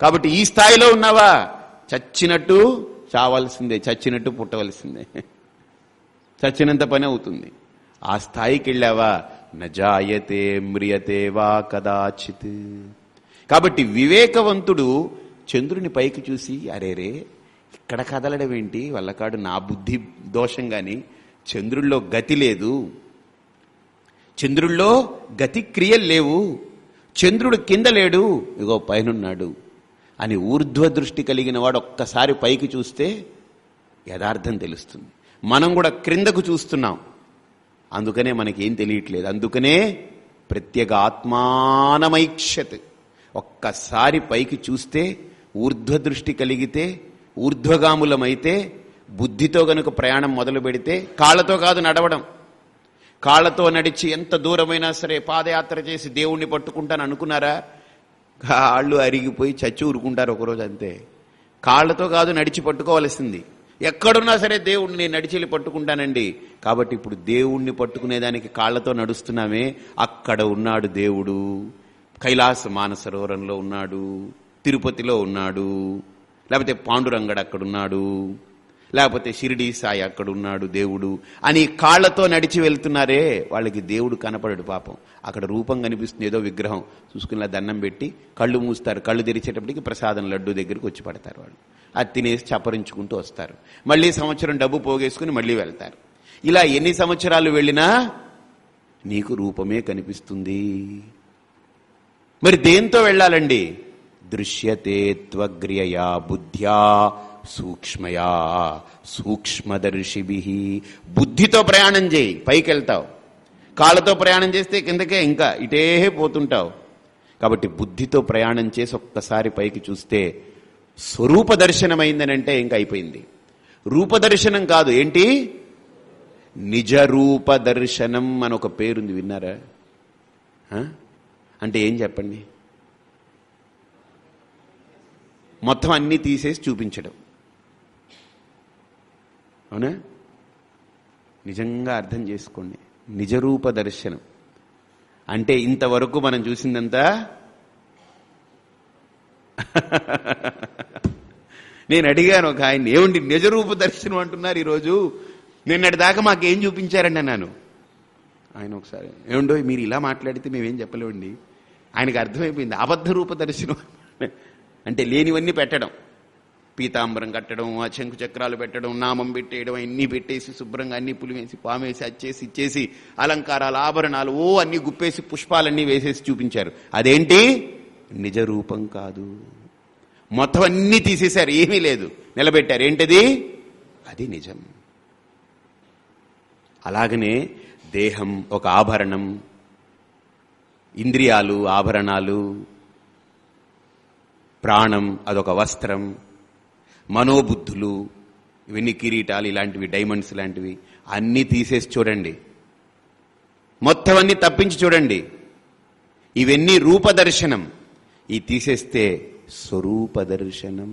కాబట్టి ఈ స్థాయిలో ఉన్నావా? చచ్చినట్టు చావాల్సిందే చచ్చినట్టు పుట్టవలసిందే. చచ్చినంత పని అవుతుంది. ఆ స్థాయికి వెళ్ళావా? నజాయతే మ్రియతే వా కదాచిత్. కాబట్టి వివేకవంతుడు చంద్రుని పైకి చూసి అరేరే ఇక్కడ కదలడం ఏంటి? వల్లకాడు నా బుద్ధి దోషం గాని చంద్రుల్లో గతి లేదు. చంద్రుల్లో గతి క్రియలు లేవు. చంద్రుడు కింద లేడు. ఇగో పైనున్నాడు. అని ఊర్ధ్వ దృష్టి కలిగిన వాడు ఒక్కసారి పైకి చూస్తే యథార్థం తెలుస్తుంది. మనం కూడా క్రిందకు చూస్తున్నాం. అందుకనే మనకేం తెలియట్లేదు. అందుకనే ప్రత్యేక ఆత్మానమైక్షత్ ఒక్కసారి పైకి చూస్తే ఊర్ధ్వ దృష్టి కలిగితే ఊర్ధ్వగాములమైతే బుద్ధితో గనుక ప్రయాణం మొదలు పెడితే కాళ్ళతో కాదు నడవడం. కాళ్ళతో నడిచి ఎంత దూరమైనా సరే పాదయాత్ర చేసి దేవుణ్ణి పట్టుకుంటాను అనుకున్నారా? కాళ్ళు అరిగిపోయి చచ్చి ఊరుకుంటారు ఒకరోజు అంతే. కాళ్ళతో కాదు నడిచి పట్టుకోవలసింది. ఎక్కడున్నా సరే దేవుణ్ణి నేను నడిచెళ్ళి పట్టుకుంటానండి. కాబట్టి ఇప్పుడు దేవుణ్ణి పట్టుకునేదానికి కాళ్ళతో నడుస్తున్నామే. అక్కడ ఉన్నాడు దేవుడు. కైలాస మానసరోవరంలో ఉన్నాడు. తిరుపతిలో ఉన్నాడు. లేకపోతే పాండురంగడు అక్కడున్నాడు. లేకపోతే షిరిడి సాయి అక్కడ ఉన్నాడు దేవుడు అని కాళ్ళతో నడిచి వెళ్తున్నారే వాళ్ళకి దేవుడు కనపడడు పాపం. అక్కడ రూపం కనిపిస్తుంది ఏదో విగ్రహం. చూసుకుని దండం పెట్టి కళ్ళు మూస్తారు. కళ్ళు తెరిచేటప్పటికి ప్రసాదం లడ్డు దగ్గరికి వచ్చి పడతారు వాళ్ళు. అది తినేసి చపరించుకుంటూ వస్తారు. మళ్ళీ సంవత్సరం డబ్బు పోగేసుకుని మళ్ళీ వెళ్తారు. ఇలా ఎన్ని సంవత్సరాలు వెళ్ళినా నీకు రూపమే కనిపిస్తుంది. మరి దేంతో వెళ్ళాలండి? దృశ్యతే త్వగ్రియయా బుద్ధ్యా సూక్ష్మయా సూక్ష్మదర్శిభి. బుద్ధితో ప్రయాణం చేయి పైకి వెళ్తావు కాళ్ళతో ప్రయాణం చేస్తే కిందకే ఇంకా ఇటే పోతుంటావు. కాబట్టి బుద్ధితో ప్రయాణం చేసి ఒక్కసారి పైకి చూస్తే స్వరూప దర్శనమైందనంటే ఇంకా అయిపోయింది. రూపదర్శనం కాదు ఏంటి? నిజ రూప దర్శనం అని ఒక పేరుంది విన్నారా? అంటే ఏం చెప్పండి? మొత్తం అన్నీ తీసేసి చూపించడం. అవునా? నిజంగా అర్థం చేసుకోండి. నిజరూప దర్శనం. అంటే ఇంతవరకు మనం చూసిందంతా నేను అడిగాను ఒక ఆయన ఏమండి నిజరూప దర్శనం అంటున్నారు ఈరోజు? నిన్నటి దాకా మాకేం చూపించారండి? అన్నాను. ఆయన ఒకసారి ఏమండో మీరు ఇలా మాట్లాడితే మేమేం చెప్పలేమండి? ఆయనకు అర్థమైపోయింది అబద్ధ రూప దర్శనం. అంటే లేనివన్నీ పెట్టడం. పీతాంబరం కట్టడం ఆ శంకు చక్రాలు పెట్టడం నామం పెట్టేయడం అన్నీ పెట్టేసి శుభ్రంగా అన్ని పులివేసి పామేసి అచ్చేసి ఇచ్చేసి అలంకారాలు ఆభరణాలు ఓ అన్ని గుప్పేసి పుష్పాలన్నీ వేసేసి చూపించారు. అదేంటి? నిజ రూపం కాదు. మొత్తం అన్నీ తీసేశారు. ఏమీ లేదు. నిలబెట్టారు. ఏంటది? అది నిజం. అలాగనే దేహం ఒక ఆభరణం. ఇంద్రియాలు ఆభరణాలు. ప్రాణం అదొక వస్త్రం. మనోబుద్ధులు ఇవన్నీ కిరీటాలు ఇలాంటివి డైమండ్స్ లాంటివి అన్నీ తీసేసి చూడండి. మొత్తం అన్ని తప్పించి చూడండి. ఇవన్నీ రూపదర్శనం ఈ తీసేస్తే స్వరూప దర్శనం.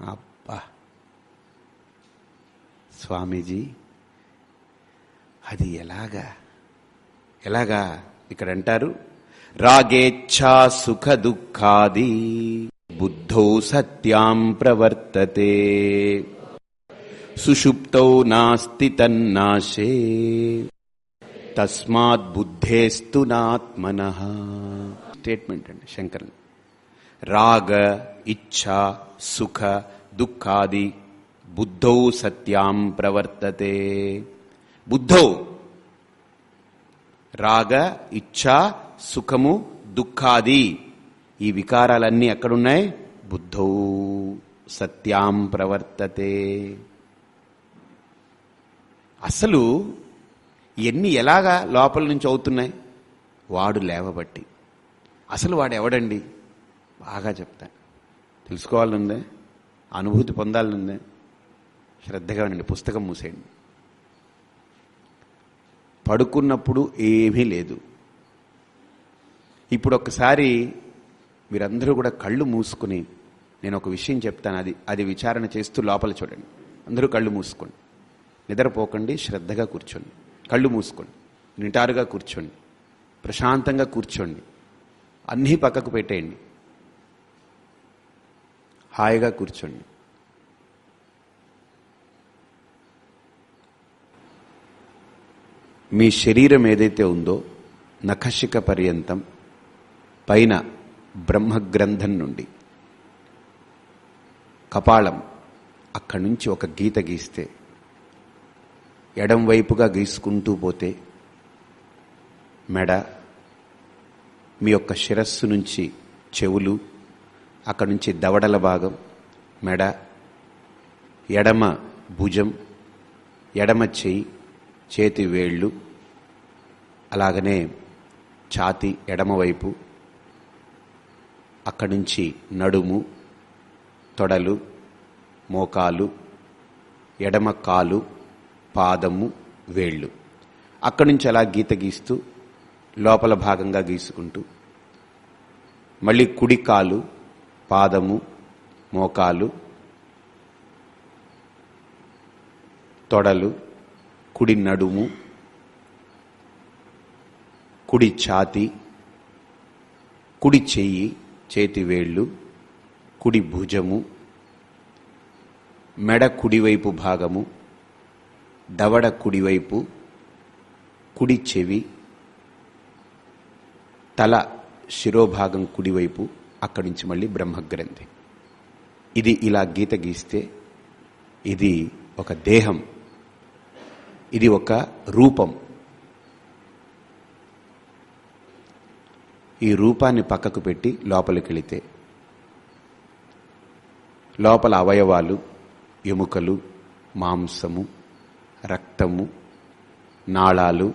అబ్బా! స్వామీజీ అది ఎలాగా? ఎలాగా? ఇక్కడ అంటారు రాగేచ్ఛా సుఖ దుఃఖాది. బుద్ధౌ సత్యాం ప్రవర్తతే. సుషుప్తౌ నాస్తి తన్నాశే. తస్మాత్ బుద్ధేస్తు నాత్మన. స్టేట్మెంట్ అండి శంకరన్ రాగ ఇచ్ఛ సుఖ దుఃఖాది బుద్ధౌ సత్యాం ప్రవర్తతే. బుద్ధౌ. రాగ ఇచ్ఛ సుఖము దుఃఖాది ఈ వికారాలన్నీ ఎక్కడున్నాయి? బుద్ధౌ సత్యాం ప్రవర్తతే. అసలు ఎన్ని ఎలాగా లోపల నుంచి అవుతున్నాయి? వాడు లేవబట్టి. అసలు వాడు ఎవడండి బాగా చెప్తా. తెలుసుకోవాలనుందే? అనుభూతి పొందాలనుందే? శ్రద్ధగా ఉండండి. పుస్తకం మూసేయండి. పడుకున్నప్పుడు ఏమీ లేదు. ఇప్పుడు ఒక్కసారి మీరందరూ కూడా కళ్ళు మూసుకుని నేను ఒక విషయం చెప్తాను. అది అది విచారణ చేస్తూ లోపల చూడండి. అందరూ కళ్ళు మూసుకోండి. నిద్రపోకండి శ్రద్ధగా కూర్చోండి. కళ్ళు మూసుకోండి. నిటారుగా కూర్చోండి. ప్రశాంతంగా కూర్చోండి. అన్నీ పక్కకు పెట్టేయండి. హాయిగా కూర్చోండి. మీ శరీరం ఏదైతే ఉందో నఖశిక పర్యంతం పైన బ్రహ్మగ్రంథం నుండి. కపాలం అక్కడి నుంచి ఒక గీత గీస్తే ఎడం వైపుగా గీసుకుంటూ పోతే మెడ మీ యొక్క శిరస్సు నుంచి చెవులు అక్కడి నుంచి దవడల భాగం మెడ ఎడమ భుజం ఎడమ చెయ్యి చేతి వేళ్ళు అలాగనే ఛాతి ఎడమవైపు అక్కడి నుంచి నడుము తొడలు మోకాలు ఎడమ కాలు పాదము వేళ్ళు. అక్కడి నుంచి అలా గీత గీస్తూ లోపల భాగంగా గీసుకుంటూ మళ్ళీ కుడి కాలు పాదము మోకాలు తొడలు కుడి నడుము కుడి ఛాతి కుడి చెయ్యి చేతి వేళ్ళు కుడి భుజము మెడ కుడివైపు భాగము దవడ కుడివైపు కుడి చెవి తల శిరోభాగం కుడివైపు అక్కడి నుంచి మళ్ళీ బ్రహ్మగ్రంథి. ఇది ఇలా గీత గీస్తే ఇది ఒక దేహం ఇది ఒక రూపం. ఈ రూపాన్ని పక్కకు పెట్టి లోపలికి వెళితే లోపల అవయవాలు ఎముకలు మాంసము రక్తము నాళాలు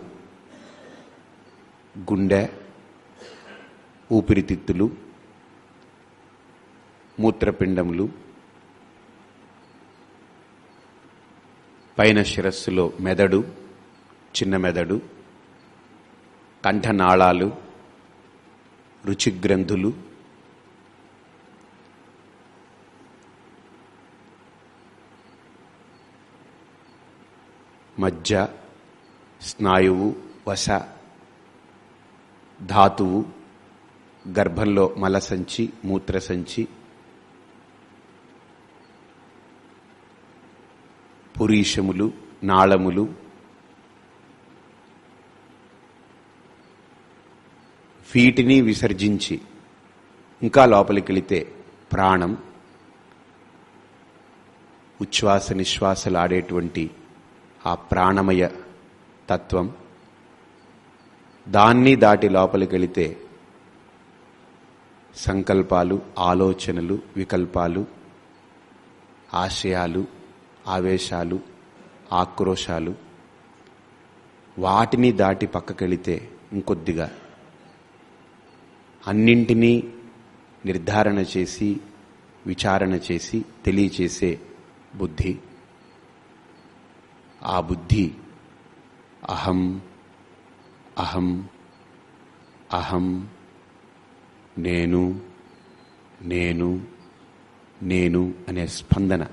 గుండె ఊపిరితిత్తులు మూత్రపిండములు పైన శిరస్సులో మెదడు చిన్న మెదడు కంఠనాళాలు రుచిగ్రంథులు. మజ్జ స్నాయువు వశ ధాతువు గర్భంలో మలసంచి మూత్రసంచి పురీషములు నాళములు వీటిని విసర్జించి ఇంకా లోపలికి వెళితే ప్రాణం ఉచ్ఛ్వాస నిశ్వాసలు ఆడేటువంటి ఆ ప్రాణమయ తత్వం. దాన్ని దాటి లోపలికి వెళితే సంకల్పాలు ఆలోచనలు వికల్పాలు ఆశయాలు ఆవేశాలు ఆక్రోశాలు వాటిని దాటి పక్కకెళితే ఇంకొద్దిగా అన్నింటినీ నిర్ధారణ చేసి విచారణ చేసి తెలియచేసే బుద్ధి. ఆ బుద్ధి అహం అహం అహం నేను నేను నేను అనే స్పందన.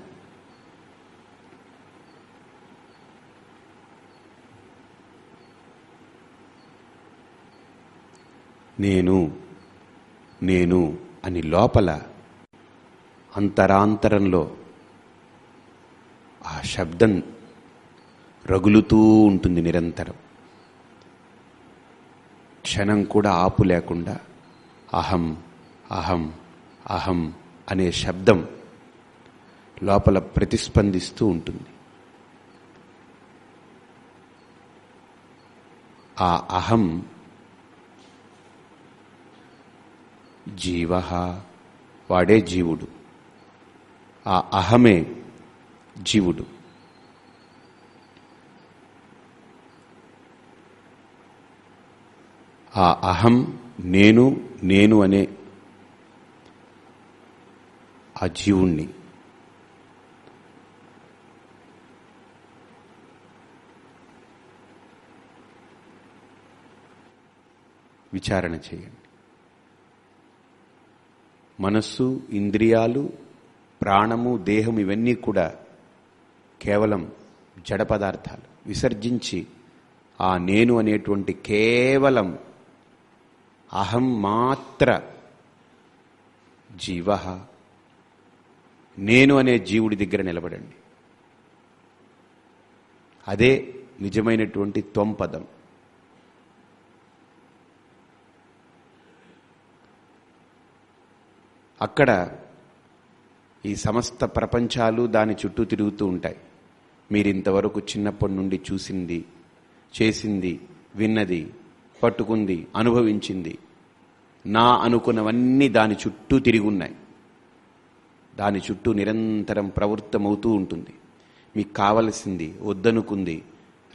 నేను నేను అని లోపల అంతరాంతరంలో ఆ శబ్దం రగులుతూ ఉంటుంది నిరంతరం. క్షణం కూడా ఆపు లేకుండా అహం అహం అహం అనే శబ్దం లోపల ప్రతిస్పందిస్తూ ఉంటుంది. ఆ అహం జీవ. వాడే జీవుడు. ఆ అహమే జీవుడు. ఆ అహం నేను నేను అనే ఆ జీవుణ్ణి. విచారణ చేయండి. మనస్సు ఇంద్రియాలు ప్రాణము దేహం ఇవన్నీ కూడా కేవలం జడ పదార్థాలు. విసర్జించి ఆ నేను అనేటువంటి కేవలం అహం మాత్ర జీవ నేను అనే జీవుడి దగ్గర నిలబడండి. అదే నిజమైనటువంటి త్వంపదం. అక్కడ ఈ సమస్త ప్రపంచాలు దాని చుట్టూ తిరుగుతూ ఉంటాయి. మీరు ఇంతవరకు చిన్నప్పటి నుండి చూసింది చేసింది విన్నది పట్టుకుంది అనుభవించింది. నా అనుకున్నవన్నీ దాని చుట్టూ తిరిగి ఉన్నాయి. దాని చుట్టూ నిరంతరం ప్రవృత్తమవుతూ ఉంటుంది. మీకు కావలసింది వద్దనుకుంది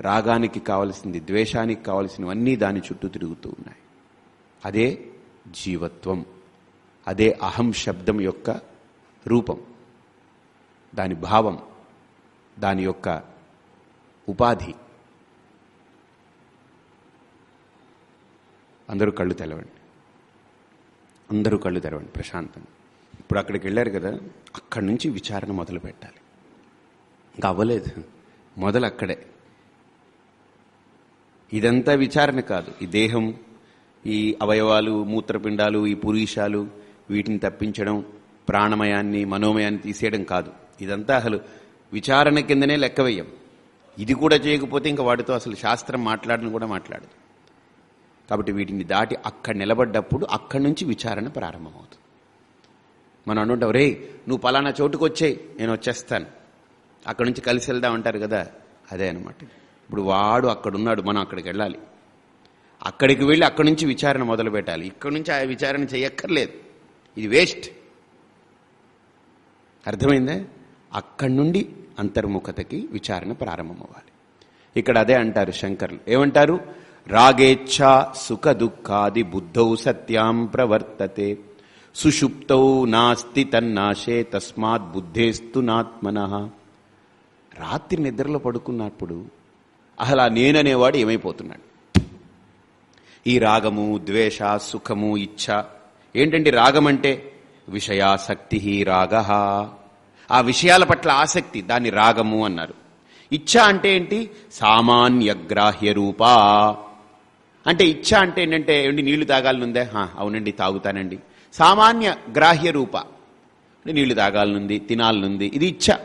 రాగానికి కావలసింది ద్వేషానికి కావలసినవన్నీ దాని చుట్టూ తిరుగుతూ ఉన్నాయి. అదే జీవత్వం. అదే అహం శబ్దం యొక్క రూపం దాని భావం దాని యొక్క ఉపాధి. అందరూ కళ్ళు తెలవండి అందరూ కళ్ళు తెరవండి ప్రశాంతం ఇప్పుడు అక్కడికి వెళ్ళారు కదా అక్కడి నుంచి విచారణ మొదలు పెట్టాలి. ఇంకా అవ్వలేదు. మొదలు అక్కడే. ఇదంతా విచారణ కాదు. ఈ దేహం ఈ అవయవాలు మూత్రపిండాలు ఈ పురీషాలు వీటిని తప్పించడం ప్రాణమయాన్ని మనోమయాన్ని తీసేయడం కాదు. ఇదంతా అసలు విచారణ కిందనే లెక్క వేయం. ఇది కూడా చేయకపోతే ఇంకా వాటితో అసలు శాస్త్రం మాట్లాడను కూడా మాట్లాడదు. కాబట్టి వీటిని దాటి అక్కడ నిలబడ్డప్పుడు అక్కడి నుంచి విచారణ ప్రారంభమవుతుంది. మనం అనుంటాం రే నువ్వు పలానా చోటుకు వచ్చే నేను వచ్చేస్తాను. అక్కడి నుంచి కలిసి వెళ్దాం అంటారు కదా అదే అనమాట ఇప్పుడు వాడు అక్కడున్నాడు మనం అక్కడికి వెళ్ళాలి. అక్కడికి వెళ్ళి అక్కడి నుంచి విచారణ మొదలు పెట్టాలి ఇక్కడి నుంచి ఆ విచారణ చేయక్కర్లేదు. ఇది వేస్ట్. అర్థమైందే? అక్కడి నుండి అంతర్ముఖతకి విచారణ ప్రారంభమవ్వాలి. ఇక్కడ అదే అంటారు శంకర్లు. ఏమంటారు? రాగేచ్ఛా సుఖ దుఃఖాది బుద్ధౌ సత్యాం ప్రవర్తతే. సుషుప్తౌ నాస్తి తన్నాశే తస్మాత్ బుద్ధేస్తు నాత్మన. రాత్రి నిద్రలో పడుకున్నప్పుడు అసలు ఆ నేననేవాడు ఏమైపోతున్నాడు? ఈ రాగము ద్వేష సుఖము ఇచ్ఛ ఏంటండి రాగం అంటే విషయాసక్తి రాగ. ఆ విషయాల పట్ల ఆసక్తి దాన్ని రాగము అన్నారు. ఇచ్ఛ అంటే ఏంటి? సామాన్య గ్రాహ్య రూపా. అంటే ఇచ్ఛ అంటే ఏంటంటే ఏంటి నీళ్ళు తాగాలనుందే? హా, అవునండి తాగుతానండి. సామాన్య గ్రాహ్య రూప. అంటే నీళ్ళు తాగాలనుంది తినాలనుంది ఇది ఇచ్ఛ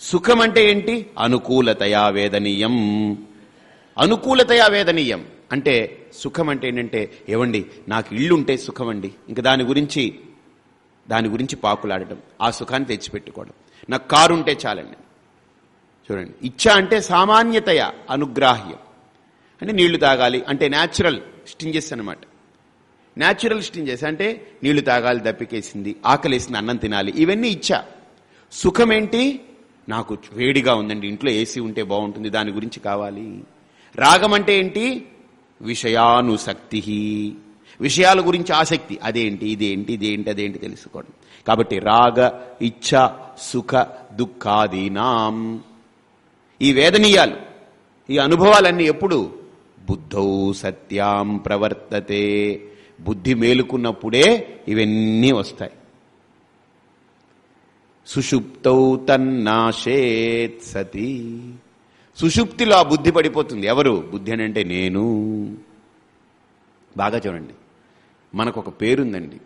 సుఖం అంటే ఏంటి? అనుకూలతయా వేదనీయం. అనుకూలతయా వేదనీయం. అంటే సుఖం అంటే ఏంటంటే ఏవండి నాకు ఇల్లుంటే సుఖం అండి ఇంకా దాని గురించి దాని గురించి పాకులాడటం ఆ సుఖాన్ని తెచ్చిపెట్టుకోవడం. నాకు కారు ఉంటే చాలండి. చూడండి ఇచ్చ అంటే సామాన్యతయ అనుగ్రాహ్యం. అంటే నీళ్ళు తాగాలి అంటే న్యాచురల్ స్టింజెస్ అనమాట న్యాచురల్ స్టింజెస్ అంటే నీళ్ళు తాగాలి దప్పికేసింది ఆకలేసింది అన్నం తినాలి ఇవన్నీ ఇచ్చ. సుఖమేంటి? నాకు వేడిగా ఉందండి ఇంట్లో ఏసీ ఉంటే బాగుంటుంది దాని గురించి కావాలి. రాగం అంటే ఏంటి? విషయానుసక్తి. విషయాల గురించి ఆసక్తి అదేంటి ఇదేంటి ఇదేంటి అదేంటి తెలుసుకోవడం కాబట్టి రాగ ఇచ్ఛ సుఖ దుఃఖాదీనాం. ఈ వేదనీయాలు ఈ అనుభవాలన్నీ ఎప్పుడు? బుద్ధౌ సత్యాం ప్రవర్తతే. బుద్ధి మేలుకున్నప్పుడే ఇవన్నీ వస్తాయి. సుషుప్తౌ తన్నాశేత్ సతీ. సుషుప్తిలో ఆ బుద్ధి పడిపోతుంది. ఎవరు? బుద్ధి అని అంటే నేను. బాగా చూడండి. మనకు ఒక పేరుందండి.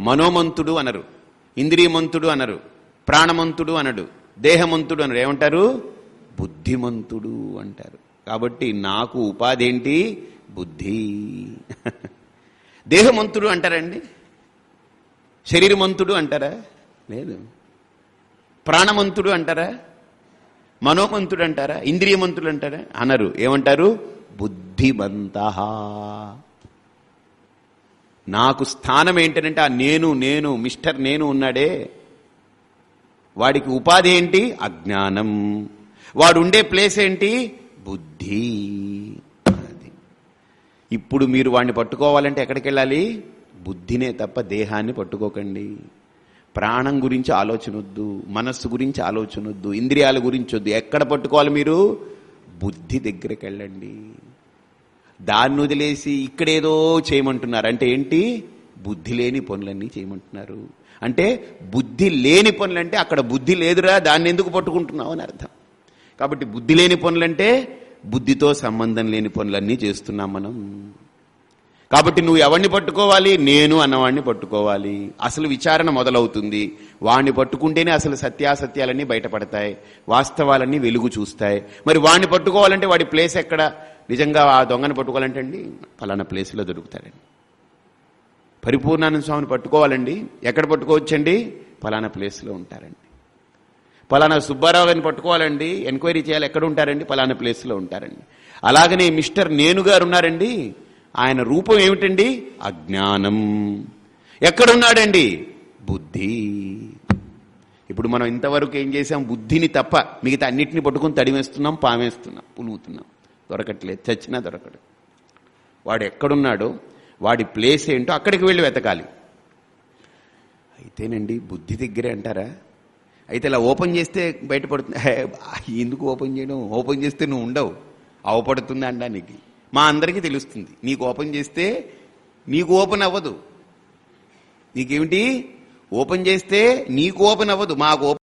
మనోమంతుడు అనరు. ఇంద్రియమంతుడు అనరు. ప్రాణమంతుడు అనడు. దేహమంతుడు అనరు. ఏమంటారు? బుద్ధిమంతుడు అంటారు. కాబట్టి నాకు ఉపాధి ఏంటి? బుద్ధి. దేహమంతుడు అంటారండి? శరీరమంతుడు అంటారా? లేదు. ప్రాణమంతుడు అంటారా? మనోమంతుడు అంటారా ఇంద్రియమంతుడు అంటారా అనరు. ఏమంటారు? బుద్ధిమంత. నాకు స్థానం ఏంటంటే ఆ నేను నేను మిస్టర్ నేను ఉన్నాడే. వాడికి ఉపాధి ఏంటి? అజ్ఞానం. వాడు ఉండే ప్లేస్ ఏంటి? బుద్ధి. అది. ఇప్పుడు మీరు వాడిని పట్టుకోవాలంటే ఎక్కడికి వెళ్ళాలి బుద్ధినే తప్ప దేహాన్ని పట్టుకోకండి. ప్రాణం గురించి ఆలోచన వద్దు మనస్సు గురించి ఆలోచన వద్దు ఇంద్రియాల గురించి వద్దు. ఎక్కడ పట్టుకోవాలి మీరు? బుద్ధి దగ్గరికి వెళ్ళండి దాన్ని వదిలేసి ఇక్కడేదో చేయమంటున్నారు. అంటే ఏంటి? బుద్ధి లేని పనులన్నీ చేయమంటున్నారు. అంటే బుద్ధి లేని పనులంటే అక్కడ బుద్ధి లేదురా దాన్ని ఎందుకు పట్టుకుంటున్నావు అని అర్థం. కాబట్టి బుద్ధి లేని పనులంటే బుద్ధితో సంబంధం లేని పనులన్నీ చేస్తున్నాం మనం. కాబట్టి నువ్వు ఎవరిని పట్టుకోవాలి? నేను అన్నవాడిని పట్టుకోవాలి. అసలు విచారణ మొదలవుతుంది. వాణ్ణి పట్టుకుంటేనే అసలు సత్యాసత్యాలన్నీ బయటపడతాయి. వాస్తవాలన్నీ వెలుగు చూస్తాయి. మరి వాణ్ణి పట్టుకోవాలంటే వాడి ప్లేస్ ఎక్కడ? నిజంగా ఆ దొంగని పట్టుకోవాలంటే అండి ఫలానా ప్లేస్లో దొరుకుతాడండి. పరిపూర్ణానంద స్వామిని పట్టుకోవాలండి. ఎక్కడ పట్టుకోవచ్చండి? ఫలానా ప్లేస్లో ఉంటారండి. ఫలానా సుబ్బారావు గారిని పట్టుకోవాలండి. ఎంక్వైరీ చేయాలి. ఎక్కడ ఉంటారండి? ఫలానా ప్లేస్లో ఉంటారండి. అలాగనే మిస్టర్ నేను గారు ఉన్నారండి. ఆయన రూపం ఏమిటండి? అజ్ఞానం. ఎక్కడున్నాడండి? బుద్ధి. ఇప్పుడు మనం ఇంతవరకు ఏం చేసాం బుద్ధిని తప్ప మిగతా అన్నిటిని పట్టుకుని తడివేస్తున్నాం పామేస్తున్నాం పులుగుతున్నాం. దొరకట్లేదు. చచ్చినా దొరకడు వాడు ఎక్కడున్నాడో వాడి ప్లేస్ ఏంటో అక్కడికి వెళ్ళి వెతకాలి. అయితేనండి బుద్ధి దగ్గరే అంటారా? అయితే ఇలా ఓపెన్ చేస్తే బయటపడుతుంది ఎందుకు ఓపెన్ చేయడం? ఓపెన్ చేస్తే నువ్వు ఉండవు. అవపడుతుంది అనడానికి మా అందరికీ తెలుస్తుంది. నీకు ఓపెన్ చేస్తే నీకు ఓపెన్ అవ్వదు. నీకేమిటి? ఓపెన్ చేస్తే నీకు ఓపెన్ అవ్వదు. మాకు ఓపెన్